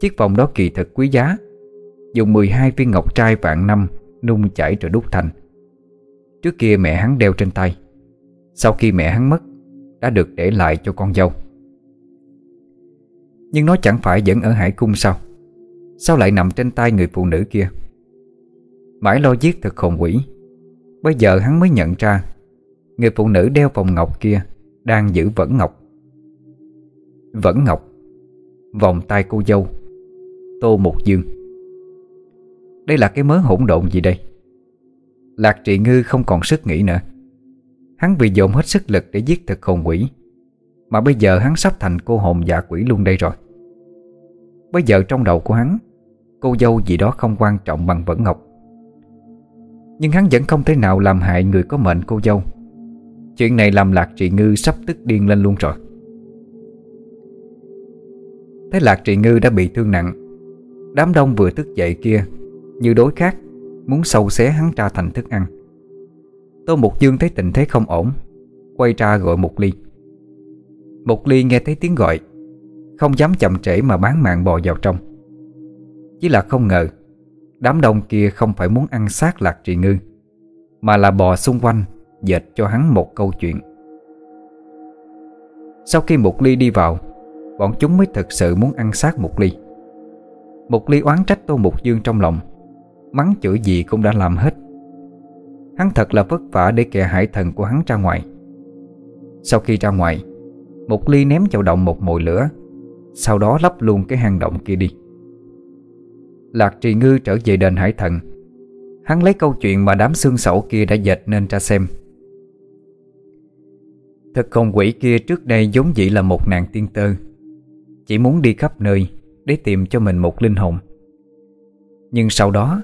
Chiếc vòng đó kỳ thực quý giá, Dùng 12 viên ngọc trai vạn năm Nung chảy rồi đúc thành. Trước kia mẹ hắn đeo trên tay, Sau khi mẹ hắn mất, Đã được để lại cho con dâu. Nhưng nó chẳng phải vẫn ở hải cung sao? Sao lại nằm trên tay người phụ nữ kia? Mãi lo giết thật khôn quỷ. Bây giờ hắn mới nhận ra, Người phụ nữ đeo vòng ngọc kia Đang giữ vẫn ngọc. Vẫn ngọc, Vòng tay cô dâu, Tô Mục Dương. Đây là cái mớ hỗn độn gì đây? Lạc trị ngư không còn sức nghĩ nữa. Hắn vì dồn hết sức lực để giết thực hồn quỷ. Mà bây giờ hắn sắp thành cô hồn dạ quỷ luôn đây rồi. Bây giờ trong đầu của hắn, Cô dâu gì đó không quan trọng bằng vẫn ngọc. Nhưng hắn vẫn không thể nào làm hại người có mệnh cô dâu. Chuyện này làm Lạc Trị Ngư sắp tức điên lên luôn rồi. Thấy Lạc Trị Ngư đã bị thương nặng. Đám đông vừa thức dậy kia, Như đối khác, Muốn sâu xé hắn ra thành thức ăn. Tô Mục Dương thấy tình thế không ổn, Quay ra gọi một ly. Một ly nghe thấy tiếng gọi, Không dám chậm trễ mà bán mạng bò vào trong. Chỉ là không ngờ, Đám đông kia không phải muốn ăn xác lạc trì ngư, Mà là bò xung quanh Dệt cho hắn một câu chuyện. Sau khi một ly đi vào, Bọn chúng mới thực sự muốn ăn xác một ly. Một ly oán trách Tô Mục Dương trong lòng, Mắng chửi gì cũng đã làm hết. Hắn thật là vất vả để kẻ hải thần của hắn ra ngoài. Sau khi ra ngoài một ly ném vào động một mồi lửa, Sau đó lắp luôn cái hang động kia đi. Lạc trì ngư trở về đền hải thần. Hắn lấy câu chuyện mà đám xương sẩu kia đã dệt nên ra xem. Thực không quỷ kia trước đây giống dĩ là một nàng tiên tơ, Chỉ muốn đi khắp nơi Để tìm cho mình một linh hồn. Nhưng sau đó,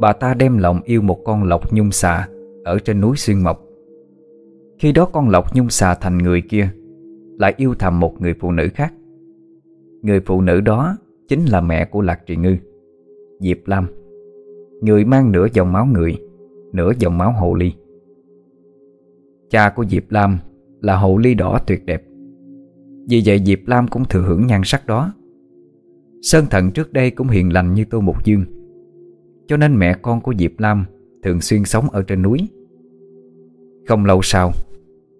Bà ta đem lòng yêu một con lộc nhung xà Ở trên núi Xuyên Mộc. Khi đó con lộc nhung xà thành người kia lại yêu thầm một người phụ nữ khác. Người phụ nữ đó Chính là mẹ của Lạc Trì Ngư, Diệp Lam, Người mang nửa dòng máu người, Nửa dòng máu hồ ly. Cha của Diệp Lam Là hồ ly đỏ tuyệt đẹp. Vì vậy Diệp Lam cũng thừa hưởng nhan sắc đó. Sơn Thần trước đây cũng hiền lành như Tô Mục Dương, cho nên mẹ con của Diệp Lam Thường xuyên sống ở trên núi. Không lâu sau,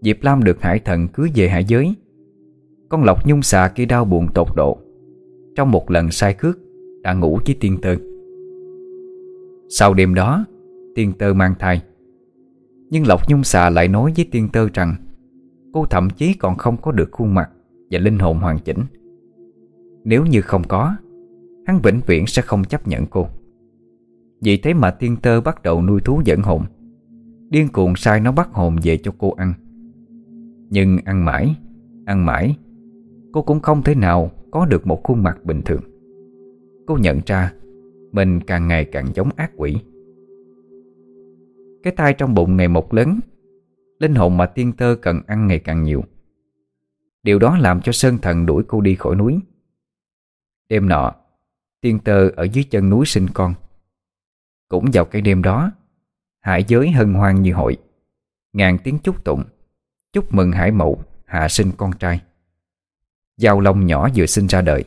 Diệp Lam được hải thần cưới về hải giới. Con lộc nhung xà kia đau buồn tột độ. Trong một lần sai cước Đã ngủ với tiên tơ Sau đêm đó, Tiên tơ mang thai. Nhưng lộc nhung xà lại nói với tiên tơ rằng, Cô thậm chí còn không có được khuôn mặt Và linh hồn hoàn chỉnh. Nếu như không có, Hắn vĩnh viễn sẽ không chấp nhận cô. Vì thế mà tiên tơ bắt đầu nuôi thú dẫn hồn. Điên cuồng sai nó bắt hồn về cho cô ăn. Nhưng ăn mãi Ăn mãi Cô cũng không thể nào có được một khuôn mặt bình thường. Cô nhận ra Mình càng ngày càng giống ác quỷ. Cái tai trong bụng ngày một lớn, Linh hồn mà tiên tơ cần ăn ngày càng nhiều. Điều đó làm cho Sơn Thần đuổi cô đi khỏi núi. Đêm nọ, Tiên tơ ở dưới chân núi sinh con. Cũng vào cái đêm đó, Hải giới hân hoan như hội. Ngàn tiếng chúc tụng, Chúc mừng hải mậu, hạ sinh con trai. Giao long nhỏ vừa sinh ra đời,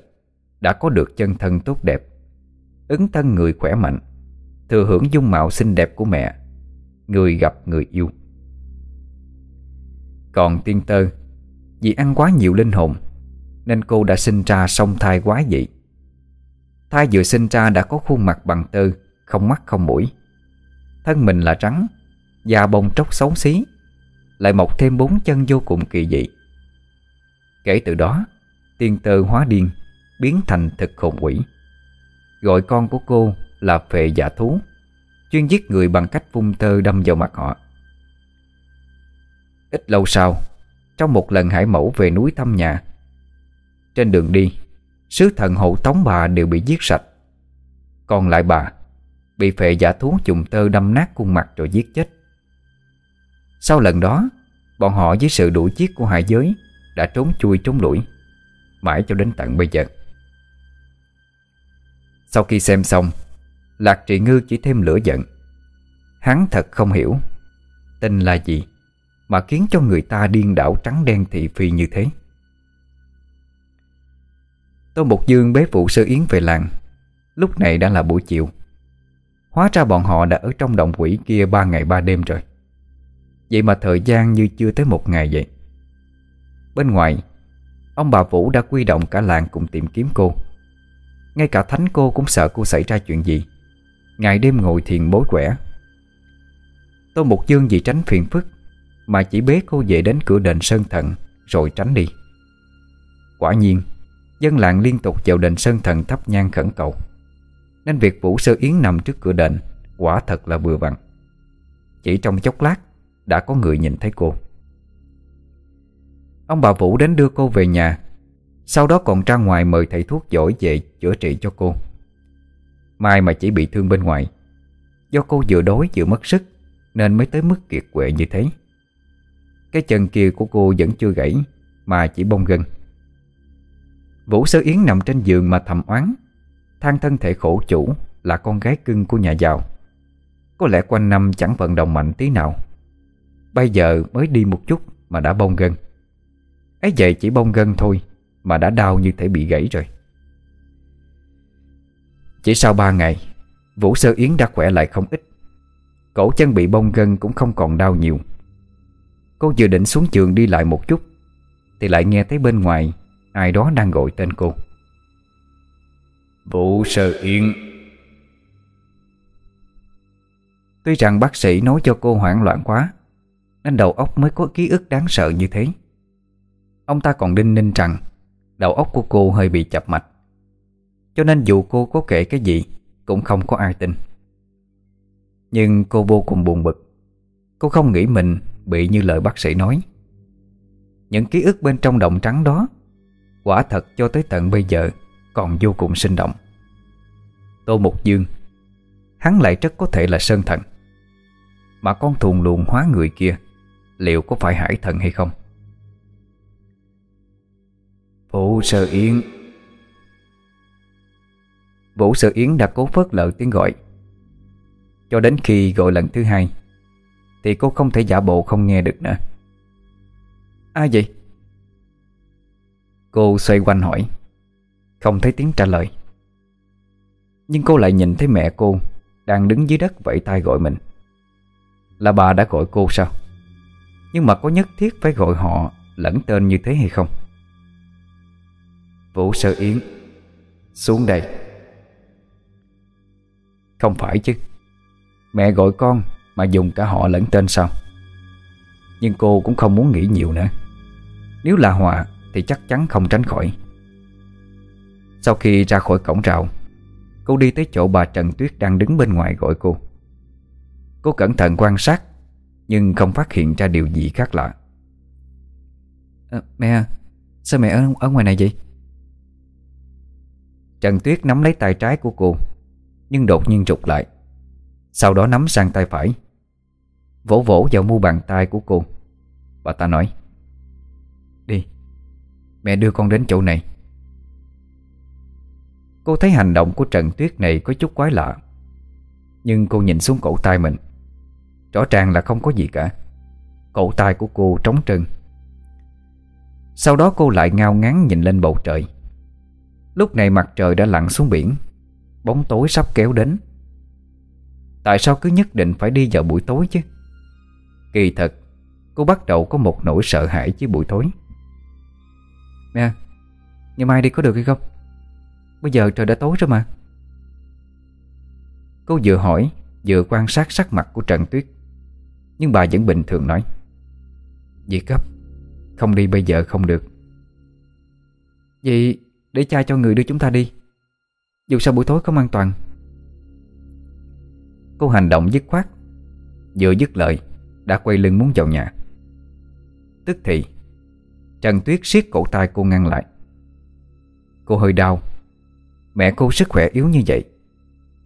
Đã có được chân thân tốt đẹp, Ứng thân người khỏe mạnh, Thừa hưởng dung mạo xinh đẹp của mẹ, Người gặp người yêu. Còn tiên tơ, Vì ăn quá nhiều linh hồn, Nên cô đã sinh ra song thai quá dị. Thai vừa sinh ra đã có khuôn mặt bằng tơ, Không mắt không mũi. Thân mình là trắng, Da bông tróc xấu xí, Lại mọc thêm bốn chân vô cùng kỳ dị. Kể từ đó Tiên tơ hóa điên, Biến thành thực hồn quỷ. Gọi con của cô là phệ giả thú, Chuyên giết người bằng cách vung tơ đâm vào mặt họ. Ít lâu sau, Trong một lần hải mẫu về núi thăm nhà, Trên đường đi, Sứ thần hộ tống bà đều bị giết sạch. Còn lại bà Bị phệ giả thú dùng tơ đâm nát khuôn mặt rồi giết chết. Sau lần đó, Bọn họ với sự đuổi giết của hải giới Đã trốn chui trốn lũi Mãi cho đến tận bây giờ. Sau khi xem xong, Lạc trị ngư chỉ thêm lửa giận. Hắn thật không hiểu Tình là gì Mà khiến cho người ta điên đảo trắng đen thị phi như thế. Tô Mục Dương bế phụ sơ yến về làng. Lúc này đã là buổi chiều. Hóa ra bọn họ đã ở trong động quỷ kia ba ngày ba đêm rồi. Vậy mà thời gian như chưa tới một ngày vậy. Bên ngoài Ông bà Vũ đã quy động cả làng cùng tìm kiếm cô. Ngay cả thánh cô cũng sợ cô xảy ra chuyện gì. Ngày đêm ngồi thiền bối quẻ. Tô Mục Dương vì tránh phiền phức, Mà chỉ bế cô về đến cửa đền Sơn Thần, Rồi tránh đi. Quả nhiên, Dân làng liên tục vào đền Sơn Thần thắp nhang khẩn cầu. Nên việc Vũ Sơ Yến nằm trước cửa đền Quả thật là vừa vặn. Chỉ trong chốc lát, Đã có người nhìn thấy cô. Ông bà Vũ đến đưa cô về nhà. Sau đó còn ra ngoài mời thầy thuốc giỏi về chữa trị cho cô. Mai mà chỉ bị thương bên ngoài. Do cô vừa đói vừa mất sức, Nên mới tới mức kiệt quệ như thế. Cái chân kia của cô vẫn chưa gãy, Mà chỉ bong gân. Vũ Sơ Yến nằm trên giường mà thầm oán. Than thân thể khổ chủ Là con gái cưng của nhà giàu. Có lẽ quanh năm chẳng vận động mạnh tí nào. Bây giờ mới đi một chút Mà đã bong gân ấy vậy chỉ bong gân thôi Mà đã đau như thể bị gãy rồi. Chỉ sau ba ngày Vũ Sơ Yến đã khỏe lại không ít. Cổ chân bị bong gân cũng không còn đau nhiều. Cô vừa định xuống trường đi lại một chút Thì lại nghe thấy bên ngoài Ai đó đang gọi tên cô. Vũ Sơ Yến. Tuy rằng bác sĩ nói cho cô hoảng loạn quá Nên đầu óc mới có ký ức đáng sợ như thế Ông ta còn đinh ninh rằng, Đầu óc của cô hơi bị chập mạch. Cho nên dù cô có kể cái gì, Cũng không có ai tin. Nhưng cô vô cùng buồn bực. Cô không nghĩ mình bị như lời bác sĩ nói. Những ký ức bên trong động trắng đó, Quả thật cho tới tận bây giờ Còn vô cùng sinh động. Tô Mục Dương, Hắn lại rất có thể là Sơn Thần. Mà con thùn luồn hóa người kia, Liệu có phải Hải Thần hay không? Vũ Sơ Yến. Vũ Sơ Yến đã cố phớt lờ tiếng gọi. Cho đến khi gọi lần thứ hai, Thì cô không thể giả bộ không nghe được nữa. Ai à, vậy? Cô xoay quanh hỏi, Không thấy tiếng trả lời. Nhưng cô lại nhìn thấy mẹ cô Đang đứng dưới đất vẫy tay gọi mình. Là bà đã gọi cô sao? Nhưng mà có nhất thiết phải gọi họ Lẫn tên như thế hay không? Vũ Sơ Yến. Xuống đây. Không phải chứ. Mẹ gọi con mà dùng cả họ lẫn tên sao? Nhưng cô cũng không muốn nghĩ nhiều nữa. Nếu là Hòa Thì chắc chắn không tránh khỏi. Sau khi ra khỏi cổng rào Cô đi tới chỗ bà Trần Tuyết đang đứng bên ngoài gọi cô. Cô cẩn thận quan sát Nhưng không phát hiện ra điều gì khác lạ. Ờ, à, Mẹ Sao mẹ ở, ở ngoài này vậy? Trần Tuyết nắm lấy tay trái của cô, Nhưng đột nhiên rụt lại. Sau đó nắm sang tay phải. Vỗ vỗ vào mu bàn tay của cô. Bà ta nói, Đi, Mẹ đưa con đến chỗ này. Cô thấy hành động của Trần Tuyết này có chút quái lạ, Nhưng cô nhìn xuống cổ tay mình. Rõ ràng là không có gì cả. Cổ tay của cô trống trơn. Sau đó cô lại ngao ngán nhìn lên bầu trời. Lúc này mặt trời đã lặn xuống biển. Bóng tối sắp kéo đến. Tại sao cứ nhất định phải đi vào buổi tối chứ? Kỳ thật, Cô bắt đầu có một nỗi sợ hãi với buổi tối. Mẹ à, Ngày mai đi có được hay không? Bây giờ trời đã tối rồi mà. Cô vừa hỏi, Vừa quan sát sắc mặt của Trần Tuyết. Nhưng bà vẫn bình thường nói, Việc cấp Không đi bây giờ không được. Vậy để cha cho người đưa chúng ta đi. Dù sao buổi tối không an toàn. Cô hành động dứt khoát, Vừa dứt lời, Đã quay lưng muốn vào nhà. Tức thì, Trần Tuyết siết cổ tay cô ngăn lại. Cô hơi đau. Mẹ cô sức khỏe yếu như vậy.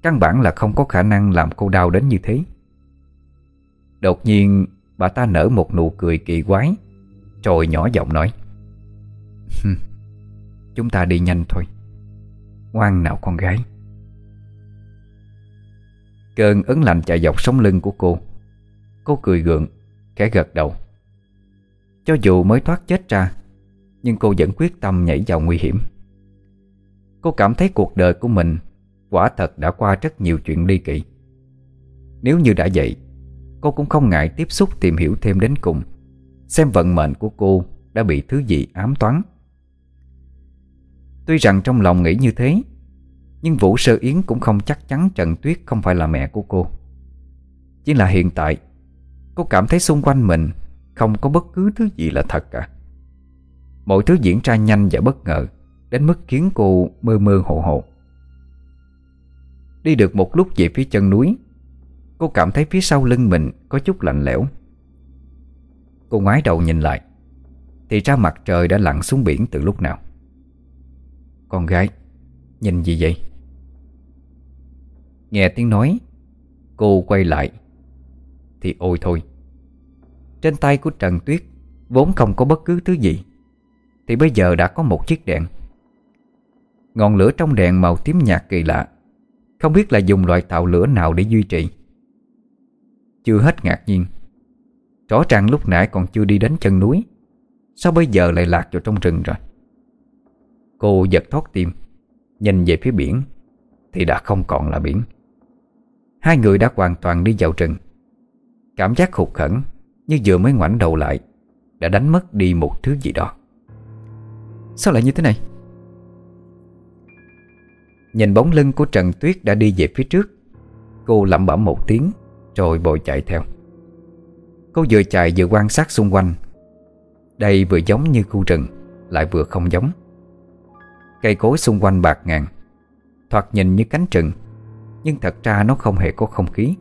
Căn bản là không có khả năng làm cô đau đến như thế. Đột nhiên, bà ta nở một nụ cười kỳ quái Rồi nhỏ giọng nói. Chúng ta đi nhanh thôi. Ngoan nào con gái. Cơn ấn lạnh chạy dọc sống lưng của cô. Cô cười gượng, Khẽ gật đầu. Cho dù mới thoát chết ra, Nhưng cô vẫn quyết tâm nhảy vào nguy hiểm. Cô cảm thấy cuộc đời của mình Quả thật đã qua rất nhiều chuyện ly kỳ. Nếu như đã vậy, Cô cũng không ngại tiếp xúc tìm hiểu thêm đến cùng, Xem vận mệnh của cô đã bị thứ gì ám toán. Tuy rằng trong lòng nghĩ như thế, Nhưng Vũ Sơ Yến cũng không chắc chắn Trần Tuyết không phải là mẹ của cô. Chỉ là hiện tại, Cô cảm thấy xung quanh mình Không có bất cứ thứ gì là thật cả. Mọi thứ diễn ra nhanh và bất ngờ, Đến mức khiến cô mơ mơ hồ hồ. Đi được một lúc về phía chân núi, Cô cảm thấy phía sau lưng mình Có chút lạnh lẽo. Cô ngoái đầu nhìn lại, Thì ra mặt trời đã lặn xuống biển từ lúc nào. Con gái, Nhìn gì vậy? Nghe tiếng nói, Cô quay lại. Thì ôi thôi, Trên tay của Trần Tuyết Vốn không có bất cứ thứ gì. Thì bây giờ đã có một chiếc đèn. Ngọn lửa trong đèn màu tím nhạt kỳ lạ, Không biết là dùng loại tạo lửa nào để duy trì. Chưa hết ngạc nhiên, Rõ ràng lúc nãy còn chưa đi đến chân núi, Sao bây giờ lại lạc vào trong rừng rồi? Cô giật thoát tim. Nhìn về phía biển, Thì đã không còn là biển. Hai người đã hoàn toàn đi vào rừng. Cảm giác hụt khẩn Như vừa mới ngoảnh đầu lại, Đã đánh mất đi một thứ gì đó. Sao lại như thế này? Nhìn bóng lưng của Trần Tuyết đã đi về phía trước, Cô lẩm bẩm một tiếng, Rồi bồi chạy theo. Cô vừa chạy vừa quan sát xung quanh. Đây vừa giống như khu rừng, Lại vừa không giống. Cây cối xung quanh bạc ngàn. Thoạt nhìn như cánh rừng Nhưng thật ra nó không hề có không khí.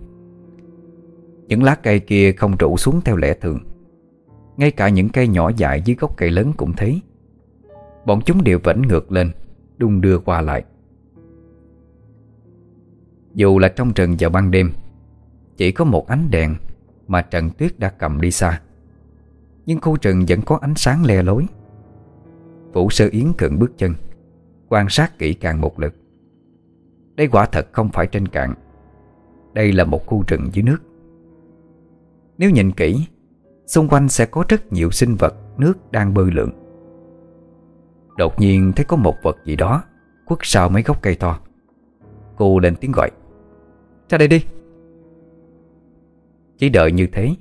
Những lá cây kia không rủ xuống theo lẽ thường. Ngay cả những cây nhỏ dại dưới gốc cây lớn cũng thế. Bọn chúng đều vẫn ngược lên, Đung đưa qua lại. Dù là trong rừng vào ban đêm, Chỉ có một ánh đèn Mà Trần Tuyết đã cầm đi xa. Nhưng khu rừng vẫn có ánh sáng le lối. Vũ Sơ Yến cận bước chân. Quan sát kỹ càng một lượt. Đây quả thật không phải trên cạn. Đây là một khu rừng dưới nước. Nếu nhìn kỹ, Xung quanh sẽ có rất nhiều sinh vật Nước đang bơi lượn. Đột nhiên thấy có một vật gì đó Quất sau mấy gốc cây to. Cô lên tiếng gọi, ra đây đi. Chỉ đợi như thế,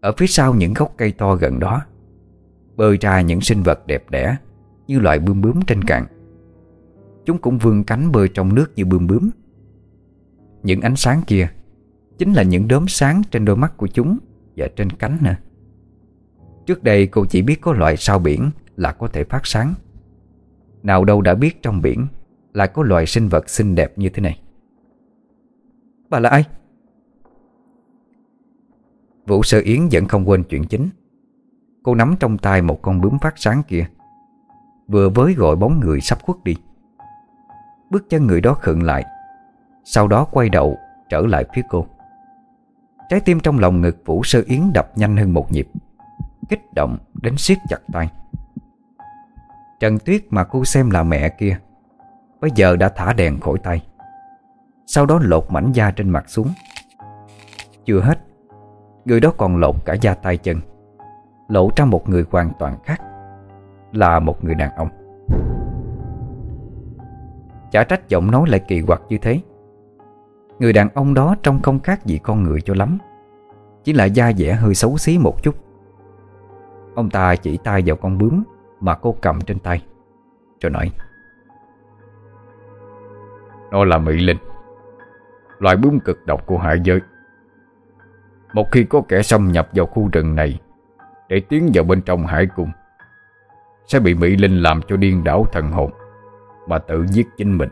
Ở phía sau những gốc cây to gần đó, Bơi ra những sinh vật đẹp đẽ Như loại bướm bướm trên cạn. Chúng cũng vươn cánh bơi trong nước như bươm bướm. Những ánh sáng kia Chính là những đốm sáng trên đôi mắt của chúng Và trên cánh nè. Trước đây cô chỉ biết có loại sao biển Là có thể phát sáng. Nào đâu đã biết trong biển Lại có loài sinh vật xinh đẹp như thế này. Bà là ai? Vũ Sơ Yến vẫn không quên chuyện chính. Cô nắm trong tay một con bướm phát sáng kia, Vừa với gọi bóng người sắp khuất đi. Bước chân người đó khựng lại, Sau đó quay đầu trở lại phía cô. Trái tim trong lòng ngực Vũ Sơ Yến đập nhanh hơn một nhịp, Kích động đến siết chặt tay. Trần Tuyết mà cô xem là mẹ kia, Bây giờ đã thả đèn khỏi tay, Sau đó lột mảnh da trên mặt xuống. Chưa hết, Người đó còn lột cả da tay chân, Lộ ra một người hoàn toàn khác, Là một người đàn ông. Chả trách giọng nói lại kỳ quặc như thế. Người đàn ông đó trông không khác gì con người cho lắm, Chỉ là da dẻ hơi xấu xí một chút. Ông ta chỉ tay vào con bướm Mà cô cầm trên tay, Rồi nói, Nó là Mỹ Linh, Loài bướm cực độc của hải giới. Một khi có kẻ xâm nhập vào khu rừng này Để tiến vào bên trong hải cung, Sẽ bị Mỹ Linh làm cho điên đảo thần hồn. Mà tự giết chính mình.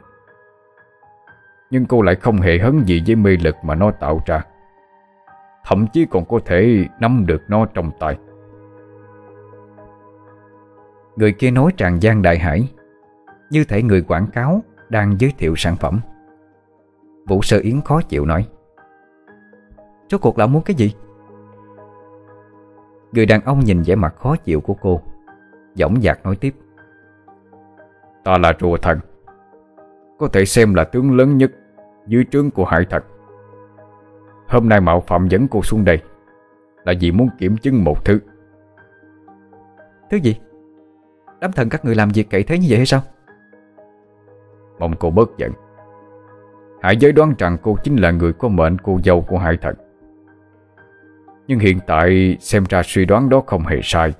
Nhưng cô lại không hề hấn gì với mê lực mà nó tạo ra. Thậm chí còn có thể nắm được nó trong tay. Người kia nói tràn gian đại hải, Như thể người quảng cáo Đang giới thiệu sản phẩm. Vũ sơ yến khó chịu nói, Rốt cuộc là muốn cái gì? Người đàn ông nhìn vẻ mặt khó chịu của cô Dõng dạc nói tiếp Ta là rùa thần. Có thể xem là tướng lớn nhất Dưới trướng của hải thật Hôm nay mạo phạm dẫn cô xuống đây Là vì muốn kiểm chứng một thứ. Thứ gì? Đám thần các người làm việc cậy thế như vậy hay sao? Mong cô bớt giận. Hải giới đoán rằng cô chính là người có mệnh cô dâu của hải thần. Nhưng hiện tại xem ra suy đoán đó không hề sai.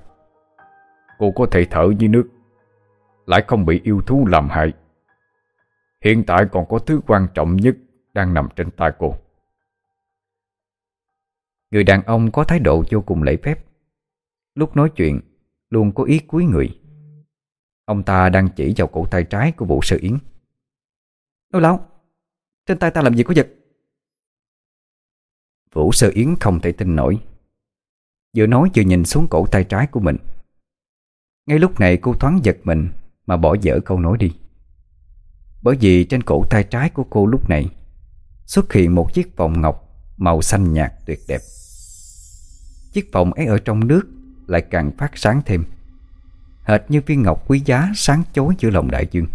Cô có thể thở như nước lại không bị yêu thú làm hại. Hiện tại còn có thứ quan trọng nhất Đang nằm trên tay cô. Người đàn ông có thái độ vô cùng lễ phép. Lúc nói chuyện, Luôn có ý cúi người. Ông ta đang chỉ vào cổ tay trái của vụ sơ yến. Nói láo, Trên tay ta làm gì có vật? Vũ sơ yến không thể tin nổi. Vừa nói vừa nhìn xuống cổ tay trái của mình. Ngay lúc này cô thoáng giật mình. Mà bỏ dở câu nói đi. Bởi vì trên cổ tay trái của cô lúc này Xuất hiện một chiếc vòng ngọc Màu xanh nhạt tuyệt đẹp. Chiếc vòng ấy ở trong nước Lại càng phát sáng thêm Hệt như viên ngọc quý giá sáng chói giữa lòng đại dương.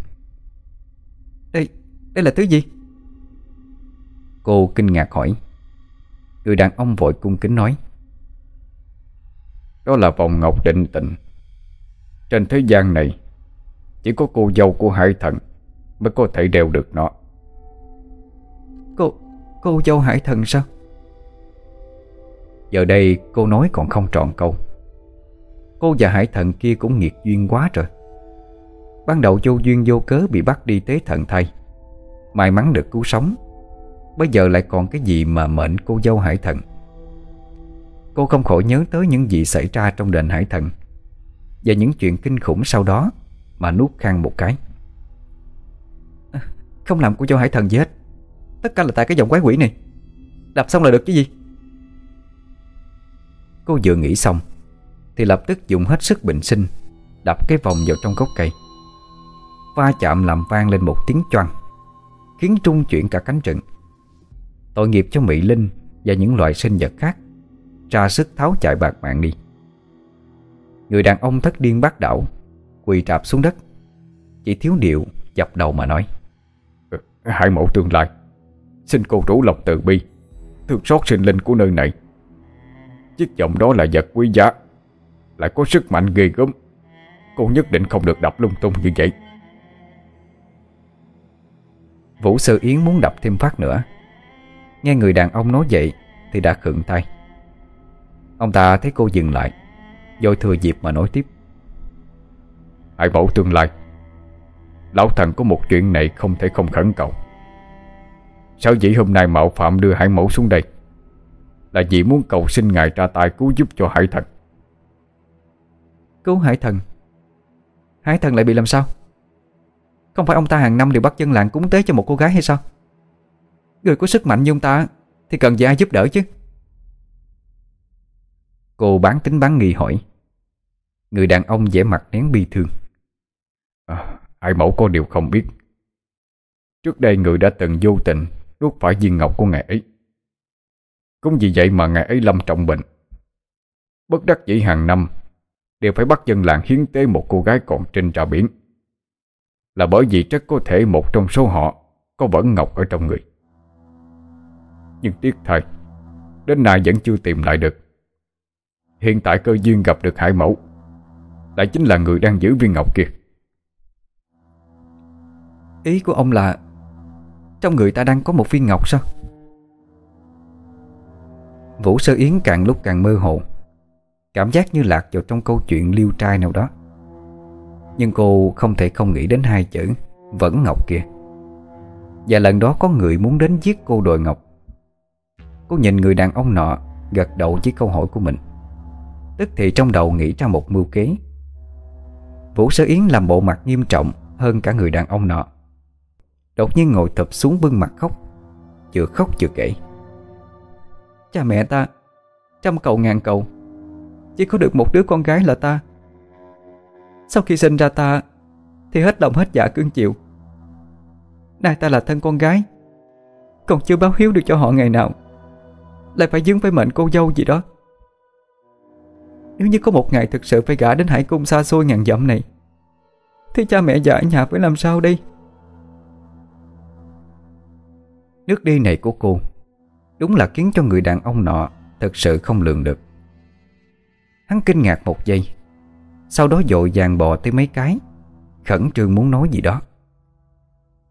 Đây, đây là thứ gì? Cô kinh ngạc hỏi. Người đàn ông vội cung kính nói. Đó là vòng ngọc định tịnh. Trên thế gian này chỉ có cô dâu của hải thần Mới có thể đeo được nó. Cô, cô dâu hải thần sao? Giờ đây cô nói còn không trọn câu. Cô và hải thần kia cũng nghiệt duyên quá rồi. Ban đầu vô duyên vô cớ bị bắt đi tế thần thay. May mắn được cứu sống. Bây giờ lại còn cái gì mà mệnh cô dâu hải thần? Cô không khỏi nhớ tới những gì xảy ra trong đền hải thần Và những chuyện kinh khủng sau đó Mà nuốt khăn một cái. À, Không làm cô dâu hải thần gì hết. Tất cả là tại cái giọng quái quỷ này. Đập xong là được chứ gì? Cô vừa nghĩ xong thì lập tức dùng hết sức bình sinh Đập cái vòng vào trong gốc cây. Va chạm làm vang lên một tiếng choang Khiến trung chuyển cả cánh rừng Tội nghiệp cho Mỹ Linh Và những loài sinh vật khác Ra sức tháo chạy bạc mạng đi. Người đàn ông thất điên bắt đảo Quỳ trạp xuống đất. Chỉ thiếu điệu dập đầu mà nói. Ờ, Hai mẫu tương lai Xin cô rủ lòng từ bi Thương xót sinh linh của nơi này. Chiếc vòng đó là vật quý giá lại có sức mạnh ghê gớm. Cô nhất định không được đập lung tung như vậy. Vũ Sơ Yến muốn đập thêm phát nữa. Nghe người đàn ông nói vậy Thì đã khựng tay. Ông ta thấy cô dừng lại Rồi thừa dịp mà nói tiếp Hãy bảo tương lai. Lão thần có một chuyện này không thể không khẩn cầu. Sao dĩ hôm nay mạo phạm đưa hải mẫu xuống đây Là vì muốn cầu xin ngài ra tay cứu giúp cho hải thần. Cứu hải thần? Hải thần lại bị làm sao? Không phải ông ta hàng năm đều bắt dân làng cúng tế cho một cô gái hay sao? Người có sức mạnh như ông ta Thì cần gì ai giúp đỡ chứ? Cô bán tính bán nghi hỏi. Người đàn ông vẻ mặt nén bi thương à, Ai mẫu có điều không biết. Trước đây người đã từng vô tình nuốt phải viên ngọc của ngài ấy. Cũng vì vậy mà ngài ấy lâm trọng bệnh. Bất đắc dĩ hàng năm Đều phải bắt dân làng hiến tế một cô gái còn trên trà biển. Là bởi vì rất có thể một trong số họ Có vẫn ngọc ở trong người. Nhưng tiếc thay Đến nay vẫn chưa tìm lại được. Hiện tại cơ duyên gặp được hải mẫu Lại chính là người đang giữ viên ngọc kia. Ý của ông là, Trong người ta đang có một viên ngọc sao? Vũ Sơ Yến càng lúc càng mơ hồ, Cảm giác như lạc vào trong câu chuyện liêu trai nào đó. Nhưng cô không thể không nghĩ đến hai chữ, Vẫn Ngọc kia. Và lần đó có người muốn đến giết cô đòi Ngọc. Cô nhìn người đàn ông nọ, Gật đầu với câu hỏi của mình. Tức thì trong đầu nghĩ ra một mưu kế. Vũ Sơ Yến làm bộ mặt nghiêm trọng Hơn cả người đàn ông nọ. Đột nhiên ngồi thập xuống bưng mặt khóc. Vừa khóc vừa kể. Cha mẹ ta Trăm cầu ngàn cầu Chỉ có được một đứa con gái là ta. Sau khi sinh ra ta, Thì hết lòng hết dạ cưng chịu Nay ta là thân con gái. Còn chưa báo hiếu được cho họ ngày nào. Lại phải dướng với mệnh cô dâu gì đó. Nếu như có một ngày thực sự phải gả đến hải cung xa xôi ngàn dặm này, Thì cha mẹ già ở nhà phải làm sao đây? Nước đi này của cô Đúng là khiến cho người đàn ông nọ Thật sự không lường được. Hắn kinh ngạc một giây, Sau đó dội vàng bò tới mấy cái, Khẩn trương muốn nói gì đó.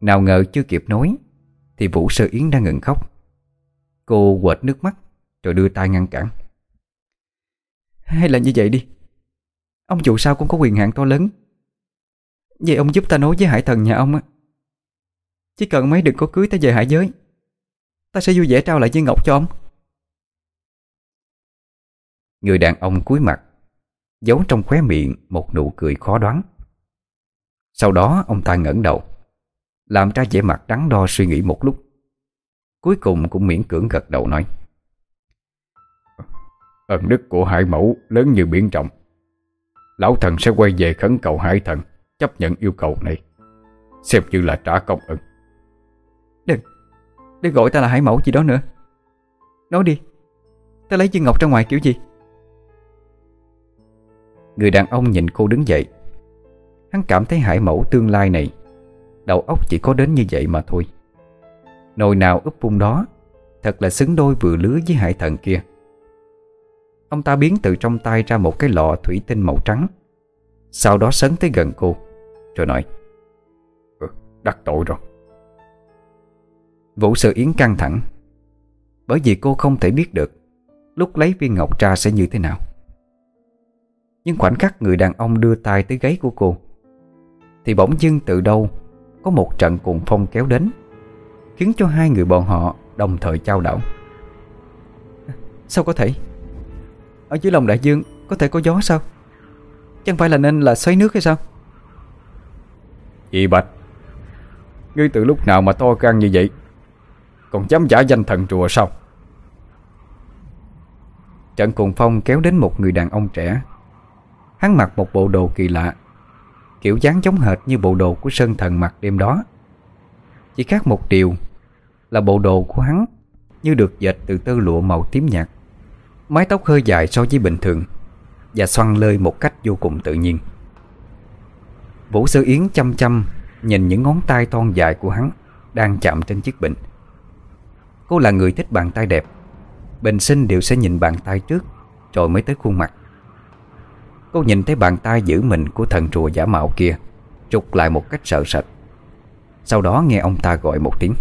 Nào ngờ chưa kịp nói, Thì Vũ Sơ Yến đang ngừng khóc. Cô quệt nước mắt, Rồi đưa tay ngăn cản. Hay là như vậy đi, Ông dù sao cũng có quyền hạn to lớn. Vậy ông giúp ta nói với hải thần nhà ông á. Chỉ cần mấy đừng có cưới ta về hải giới Ta sẽ vui vẻ trao lại viên ngọc cho ông. Người đàn ông cúi mặt, Giấu trong khóe miệng một nụ cười khó đoán. Sau đó, ông ta ngẩng đầu, Làm ra vẻ mặt đắn đo suy nghĩ một lúc. Cuối cùng cũng miễn cưỡng gật đầu nói, Ân đức của hải mẫu lớn như biển trọng Lão thần sẽ quay về khấn cầu hải thần, Chấp nhận yêu cầu này. Xem như là trả công ơn để gọi ta là hải mẫu gì đó nữa. Nói đi, Ta lấy viên ngọc ra ngoài kiểu gì? Người đàn ông nhìn cô đứng dậy. Hắn cảm thấy hải mẫu tương lai này, Đầu óc chỉ có đến như vậy mà thôi. Nồi nào úp vung đó, Thật là xứng đôi vừa lứa với hải thần kia. Ông ta biến từ trong tay ra một cái lọ thủy tinh màu trắng, Sau đó sấn tới gần cô, Rồi nói ừ, Đắc tội rồi. Vũ Sư Yến căng thẳng. Bởi vì cô không thể biết được Lúc lấy viên ngọc ra sẽ như thế nào. Nhưng khoảnh khắc người đàn ông đưa tay tới gáy của cô, Thì bỗng dưng từ đâu Có một trận cuồng phong kéo đến, Khiến cho hai người bọn họ đồng thời trao đảo. Sao có thể? Ở dưới lòng đại dương có thể có gió sao? Chẳng phải là nên là xoáy nước hay sao? Chị Bạch, Ngươi từ lúc nào mà to gan như vậy? Còn dám giả danh thần rùa sao? Trận cuồng phong kéo đến một người đàn ông trẻ. Hắn mặc một bộ đồ kỳ lạ, Kiểu dáng giống hệt như bộ đồ của Sơn Thần mặc đêm đó. Chỉ khác một điều Là bộ đồ của hắn Như được dệt từ tơ lụa màu tím nhạt, Mái tóc hơi dài so với bình thường Và xoăn lơi một cách vô cùng tự nhiên. Vũ Sơ Yến chăm chăm Nhìn những ngón tay thon dài của hắn Đang chạm trên chiếc bình. Cô là người thích bàn tay đẹp. Bình sinh đều sẽ nhìn bàn tay trước Rồi mới tới khuôn mặt. Cô nhìn thấy bàn tay giữ mình của thần rùa giả mạo kia Trục lại một cách sợ sệt. Sau đó nghe ông ta gọi một tiếng.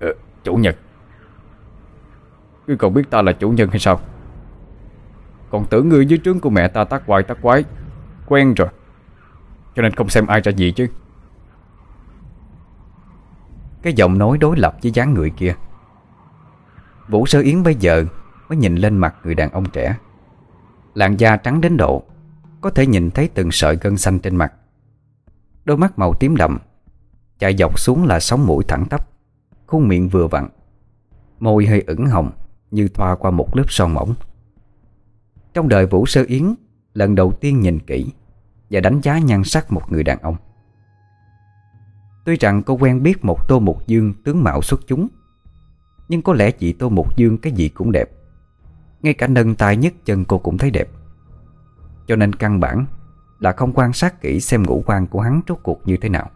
Ờ, Chủ nhật. Ngươi còn biết ta là chủ nhân hay sao? Còn tưởng ngươi dưới trướng của mẹ ta tác quái tác quái. Quen rồi. Cho nên không xem ai ra gì chứ. Cái giọng nói đối lập với dáng người kia. Vũ Sơ Yến bây giờ mới nhìn lên mặt người đàn ông trẻ. Làn da trắng đến độ, Có thể nhìn thấy từng sợi gân xanh trên mặt. Đôi mắt màu tím đậm Chạy dọc xuống là sóng mũi thẳng tắp, Khuôn miệng vừa vặn, Môi hơi ửng hồng Như thoa qua một lớp son mỏng. Trong đời Vũ Sơ Yến, Lần đầu tiên nhìn kỹ Và đánh giá nhan sắc một người đàn ông. Tuy rằng cô quen biết một Tô Mục Dương tướng mạo xuất chúng Nhưng có lẽ chị Tô Mục Dương cái gì cũng đẹp. Ngay cả nâng tay nhất chân cô cũng thấy đẹp. Cho nên căn bản là không quan sát kỹ xem ngũ quan của hắn rốt cuộc như thế nào.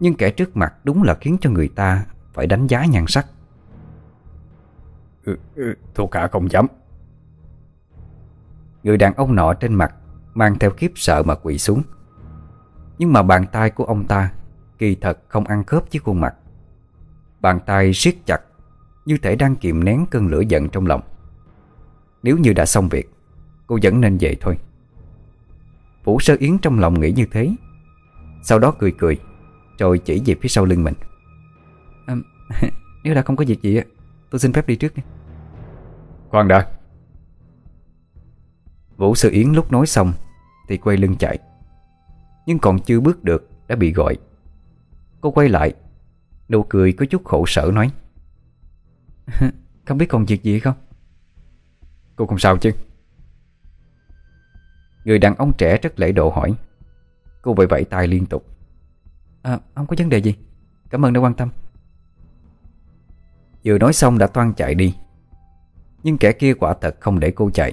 Nhưng kẻ trước mặt đúng là khiến cho người ta phải đánh giá nhan sắc. Ừ, ừ, Thuộc hạ không dám. Người đàn ông nọ trên mặt Mang theo khiếp sợ mà quỳ xuống. Nhưng mà bàn tay của ông ta Kỳ thật không ăn khớp với khuôn mặt. Bàn tay siết chặt Như thể đang kìm nén cơn lửa giận trong lòng. Nếu như đã xong việc Cô vẫn nên về thôi. Vũ Sơ Yến trong lòng nghĩ như thế. Sau đó cười cười Rồi chỉ về phía sau lưng mình. À, Nếu đã không có việc gì Tôi xin phép đi trước Khoan đã. Vũ Sơ Yến lúc nói xong Thì quay lưng chạy. Nhưng còn chưa bước được đã bị gọi Cô quay lại. Nụ cười có chút khổ sở nói. Không biết còn việc gì không? Cô không sao chứ? Người đàn ông trẻ rất lễ độ hỏi. Cô vẫy vẫy tay liên tục. À không có vấn đề gì. Cảm ơn đã quan tâm. Vừa nói xong đã toan chạy đi. Nhưng kẻ kia quả thật không để cô chạy.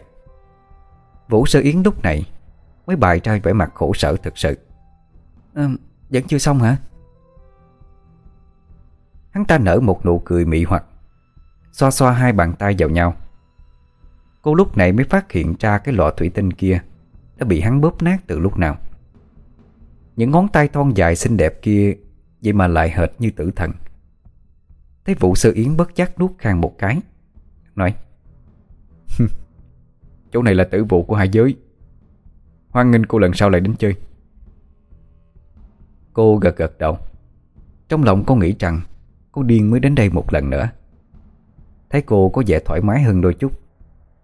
Vũ Sơ Yến lúc này Mới bài ra vẻ mặt khổ sở thực sự. À, Vẫn chưa xong hả? Hắn ta nở một nụ cười mị hoặc, Xoa xoa hai bàn tay vào nhau. Cô lúc này mới phát hiện ra cái lọ thủy tinh kia Đã bị hắn bóp nát từ lúc nào. Những ngón tay thon dài xinh đẹp kia Vậy mà lại hệt như tử thần. Thấy vụ sơ yến bất giác nuốt khang một cái, Nói Chỗ này là tử vụ của hai giới. Hoan nghênh cô lần sau lại đến chơi. Cô gật gật đầu. Trong lòng cô nghĩ rằng Cô điên mới đến đây một lần nữa. Thấy cô có vẻ thoải mái hơn đôi chút.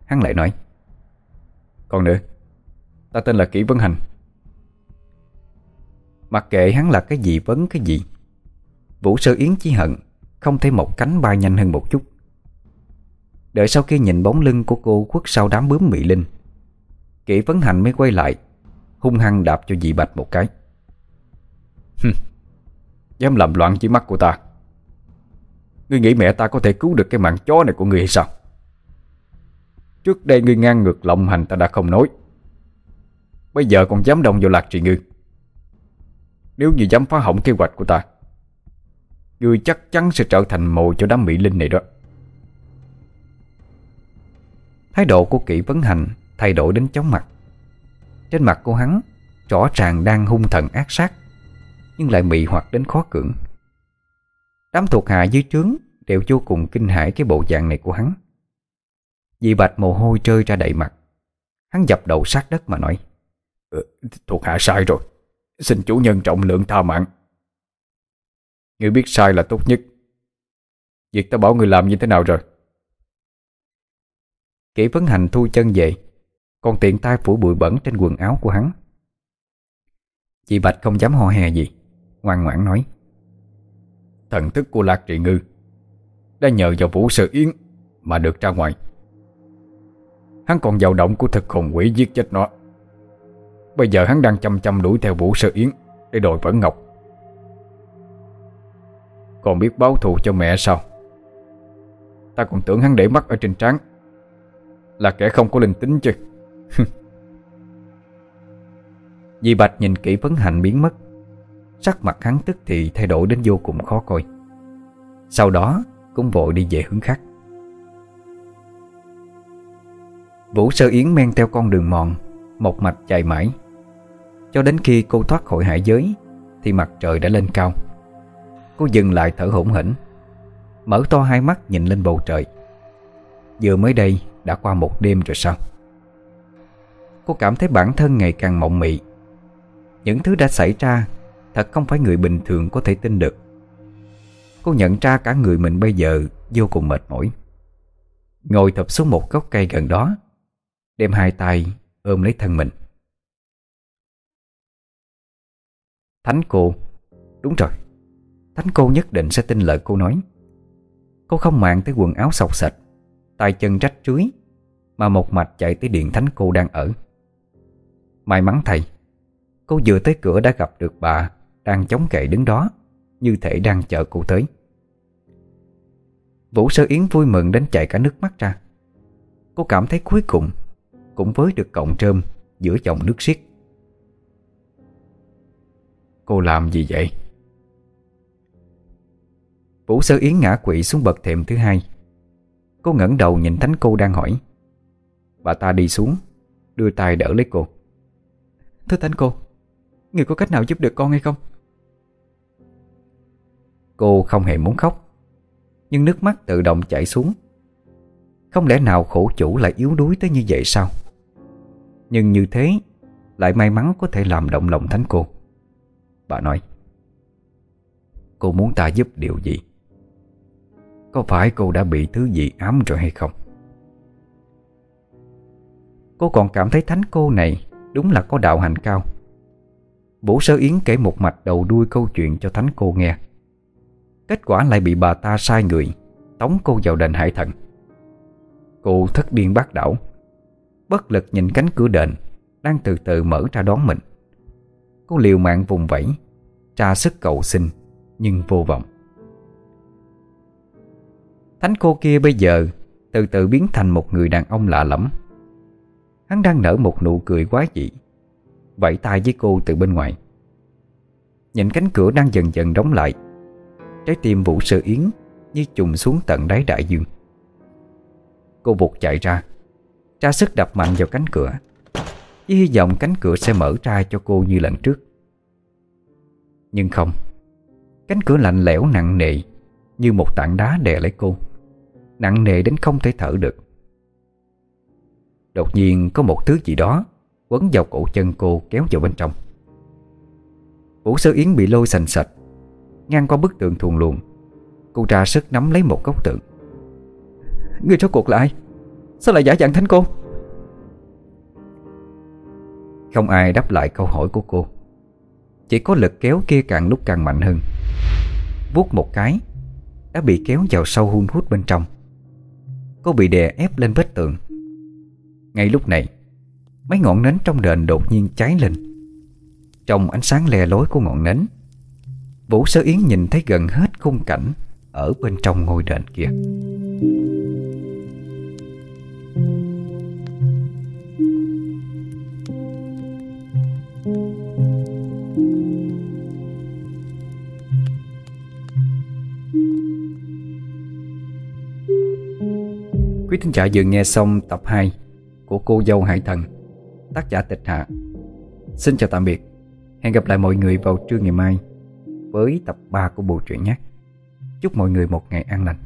Hắn lại nói Còn nữa Ta tên là Kỷ Vấn Hành. Mặc kệ hắn là cái gì vấn cái gì Vũ Sơ Yến chỉ hận Không thể một cánh bay nhanh hơn một chút. Đợi sau khi nhìn bóng lưng của cô khuất sau đám bướm mị linh Kỷ Vấn Hành mới quay lại Hung hăng đạp cho dị bạch một cái. Dám làm loạn chỉ mắt của ta Ngươi nghĩ mẹ ta có thể cứu được cái mạng chó này của ngươi hay sao? Trước đây ngươi ngang ngược lộng hành ta đã không nói. Bây giờ còn dám động vào lạc trì ngươi. Nếu như dám phá hỏng kế hoạch của ta, Ngươi chắc chắn sẽ trở thành mồi cho đám mỹ linh này đó. Thái độ của kỹ vấn hành thay đổi đến chóng mặt. Trên mặt cô hắn, rõ ràng đang hung thần ác sát, Nhưng lại mị hoặc đến khó cưỡng. Đám thuộc hạ dưới trướng đều vô cùng kinh hãi cái bộ dạng này của hắn. Dì bạch mồ hôi rơi ra đầy mặt. Hắn dập đầu sát đất mà nói ừ, Thuộc hạ sai rồi. Xin chủ nhân trọng lượng tha mạng. Ngươi biết sai là tốt nhất. Việc ta bảo người làm như thế nào rồi? Kỷ vấn hành thu chân về Còn tiện tay phủ bụi bẩn trên quần áo của hắn. Chị Bạch không dám ho hè gì Ngoan ngoãn nói Thần thức của Lạc Trị Ngư. Đã nhờ vào Vũ Sơ Yến Mà được ra ngoài. Hắn còn vào động của thực hồn quỷ giết chết nó. Bây giờ hắn đang chăm chăm đuổi theo Vũ Sơ Yến Để đòi Vẫn Ngọc. Còn biết báo thù cho mẹ sao? Ta còn tưởng hắn để mắt ở trên trán. Là kẻ không có linh tính chứ. Di Bạch nhìn kỹ vấn hạnh biến mất. Sắc mặt hắn tức thì thay đổi đến vô cùng khó coi. Sau đó, cũng vội đi về hướng khác. Vũ Sơ Yến men theo con đường mòn, Một mạch chạy mãi. Cho đến khi cô thoát khỏi hải giới, Thì mặt trời đã lên cao. Cô dừng lại thở hổn hển, Mở to hai mắt nhìn lên bầu trời. Vừa mới đây đã qua một đêm rồi sao? Cô cảm thấy bản thân ngày càng mộng mị. Những thứ đã xảy ra Thật không phải người bình thường có thể tin được. Cô nhận ra cả người mình bây giờ Vô cùng mệt mỏi. Ngồi thập xuống một gốc cây gần đó, Đem hai tay ôm lấy thân mình. Thánh cô, Đúng rồi. Thánh cô nhất định sẽ tin lời cô nói. Cô không mạng tới quần áo sọc sạch tay chân rách rưới, Mà một mạch chạy tới điện thánh cô đang ở. May mắn thầy, Cô vừa tới cửa đã gặp được bà đang chống cậy đứng đó, Như thể đang chờ cô tới. Vũ Sơ Yến vui mừng đến chạy cả nước mắt ra. Cô cảm thấy cuối cùng Cũng với được cọng trơm Giữa dòng nước xiết. Cô làm gì vậy? Vũ Sơ Yến ngã quỵ xuống bậc thềm thứ hai. Cô ngẩng đầu nhìn Thánh cô đang hỏi. Bà ta đi xuống, Đưa tay đỡ lấy cô. Thưa Thánh cô, Người có cách nào giúp được con hay không? Cô không hề muốn khóc Nhưng nước mắt tự động chảy xuống Không lẽ nào khổ chủ lại yếu đuối tới như vậy sao? Nhưng như thế, Lại may mắn có thể làm động lòng Thánh cô Bà nói, Cô muốn ta giúp điều gì? Có phải cô đã bị thứ gì ám rồi hay không? Cô còn cảm thấy thánh cô này Đúng là có đạo hành cao Vũ Sơ Yến kể một mạch đầu đuôi câu chuyện cho thánh cô nghe Kết quả lại bị bà ta sai người, Tống cô vào đền hải thần. Cô thất điên bác đảo, Bất lực nhìn cánh cửa đền, Đang từ từ mở ra đón mình. Cô liều mạng vùng vẫy, Tra sức cầu xin, Nhưng vô vọng. Thánh cô kia bây giờ Từ từ biến thành một người đàn ông lạ lẫm. Hắn đang nở một nụ cười quá dị, Vẫy tay với cô từ bên ngoài. Nhìn cánh cửa đang dần dần đóng lại Trái tim Vũ Sơ Yến Như trùng xuống tận đáy đại dương. Cô vụt chạy ra, Tra sức đập mạnh vào cánh cửa, Với hy vọng cánh cửa sẽ mở ra cho cô như lần trước. Nhưng không, Cánh cửa lạnh lẽo nặng nề Như một tảng đá đè lấy cô, Nặng nề đến không thể thở được. Đột nhiên có một thứ gì đó Quấn vào cổ chân cô kéo vào bên trong. Vũ Sơ Yến bị lôi sành sạch Ngang qua bức tượng thùng luồn, Cô ra sức nắm lấy một góc tượng Người rốt cuộc là ai? Sao lại giả dạng thánh cô? Không ai đáp lại câu hỏi của cô. Chỉ có lực kéo kia càng lúc càng mạnh hơn. Vuốt một cái, Đã bị kéo vào sâu hun hút bên trong. Cô bị đè ép lên vết tượng. Ngay lúc này, Mấy ngọn nến trong đền đột nhiên cháy lên. Trong ánh sáng le lối của ngọn nến Vũ Sơ Yến nhìn thấy gần hết khung cảnh Ở bên trong ngôi đền kia. Quý thính giả vừa nghe xong tập 2 của Cô Dâu Hải Thần, Tác giả Tịch Hạ. Xin chào tạm biệt. Hẹn gặp lại mọi người vào trưa ngày mai. Với tập 3 của bộ truyện nhé. Chúc mọi người một ngày an lành.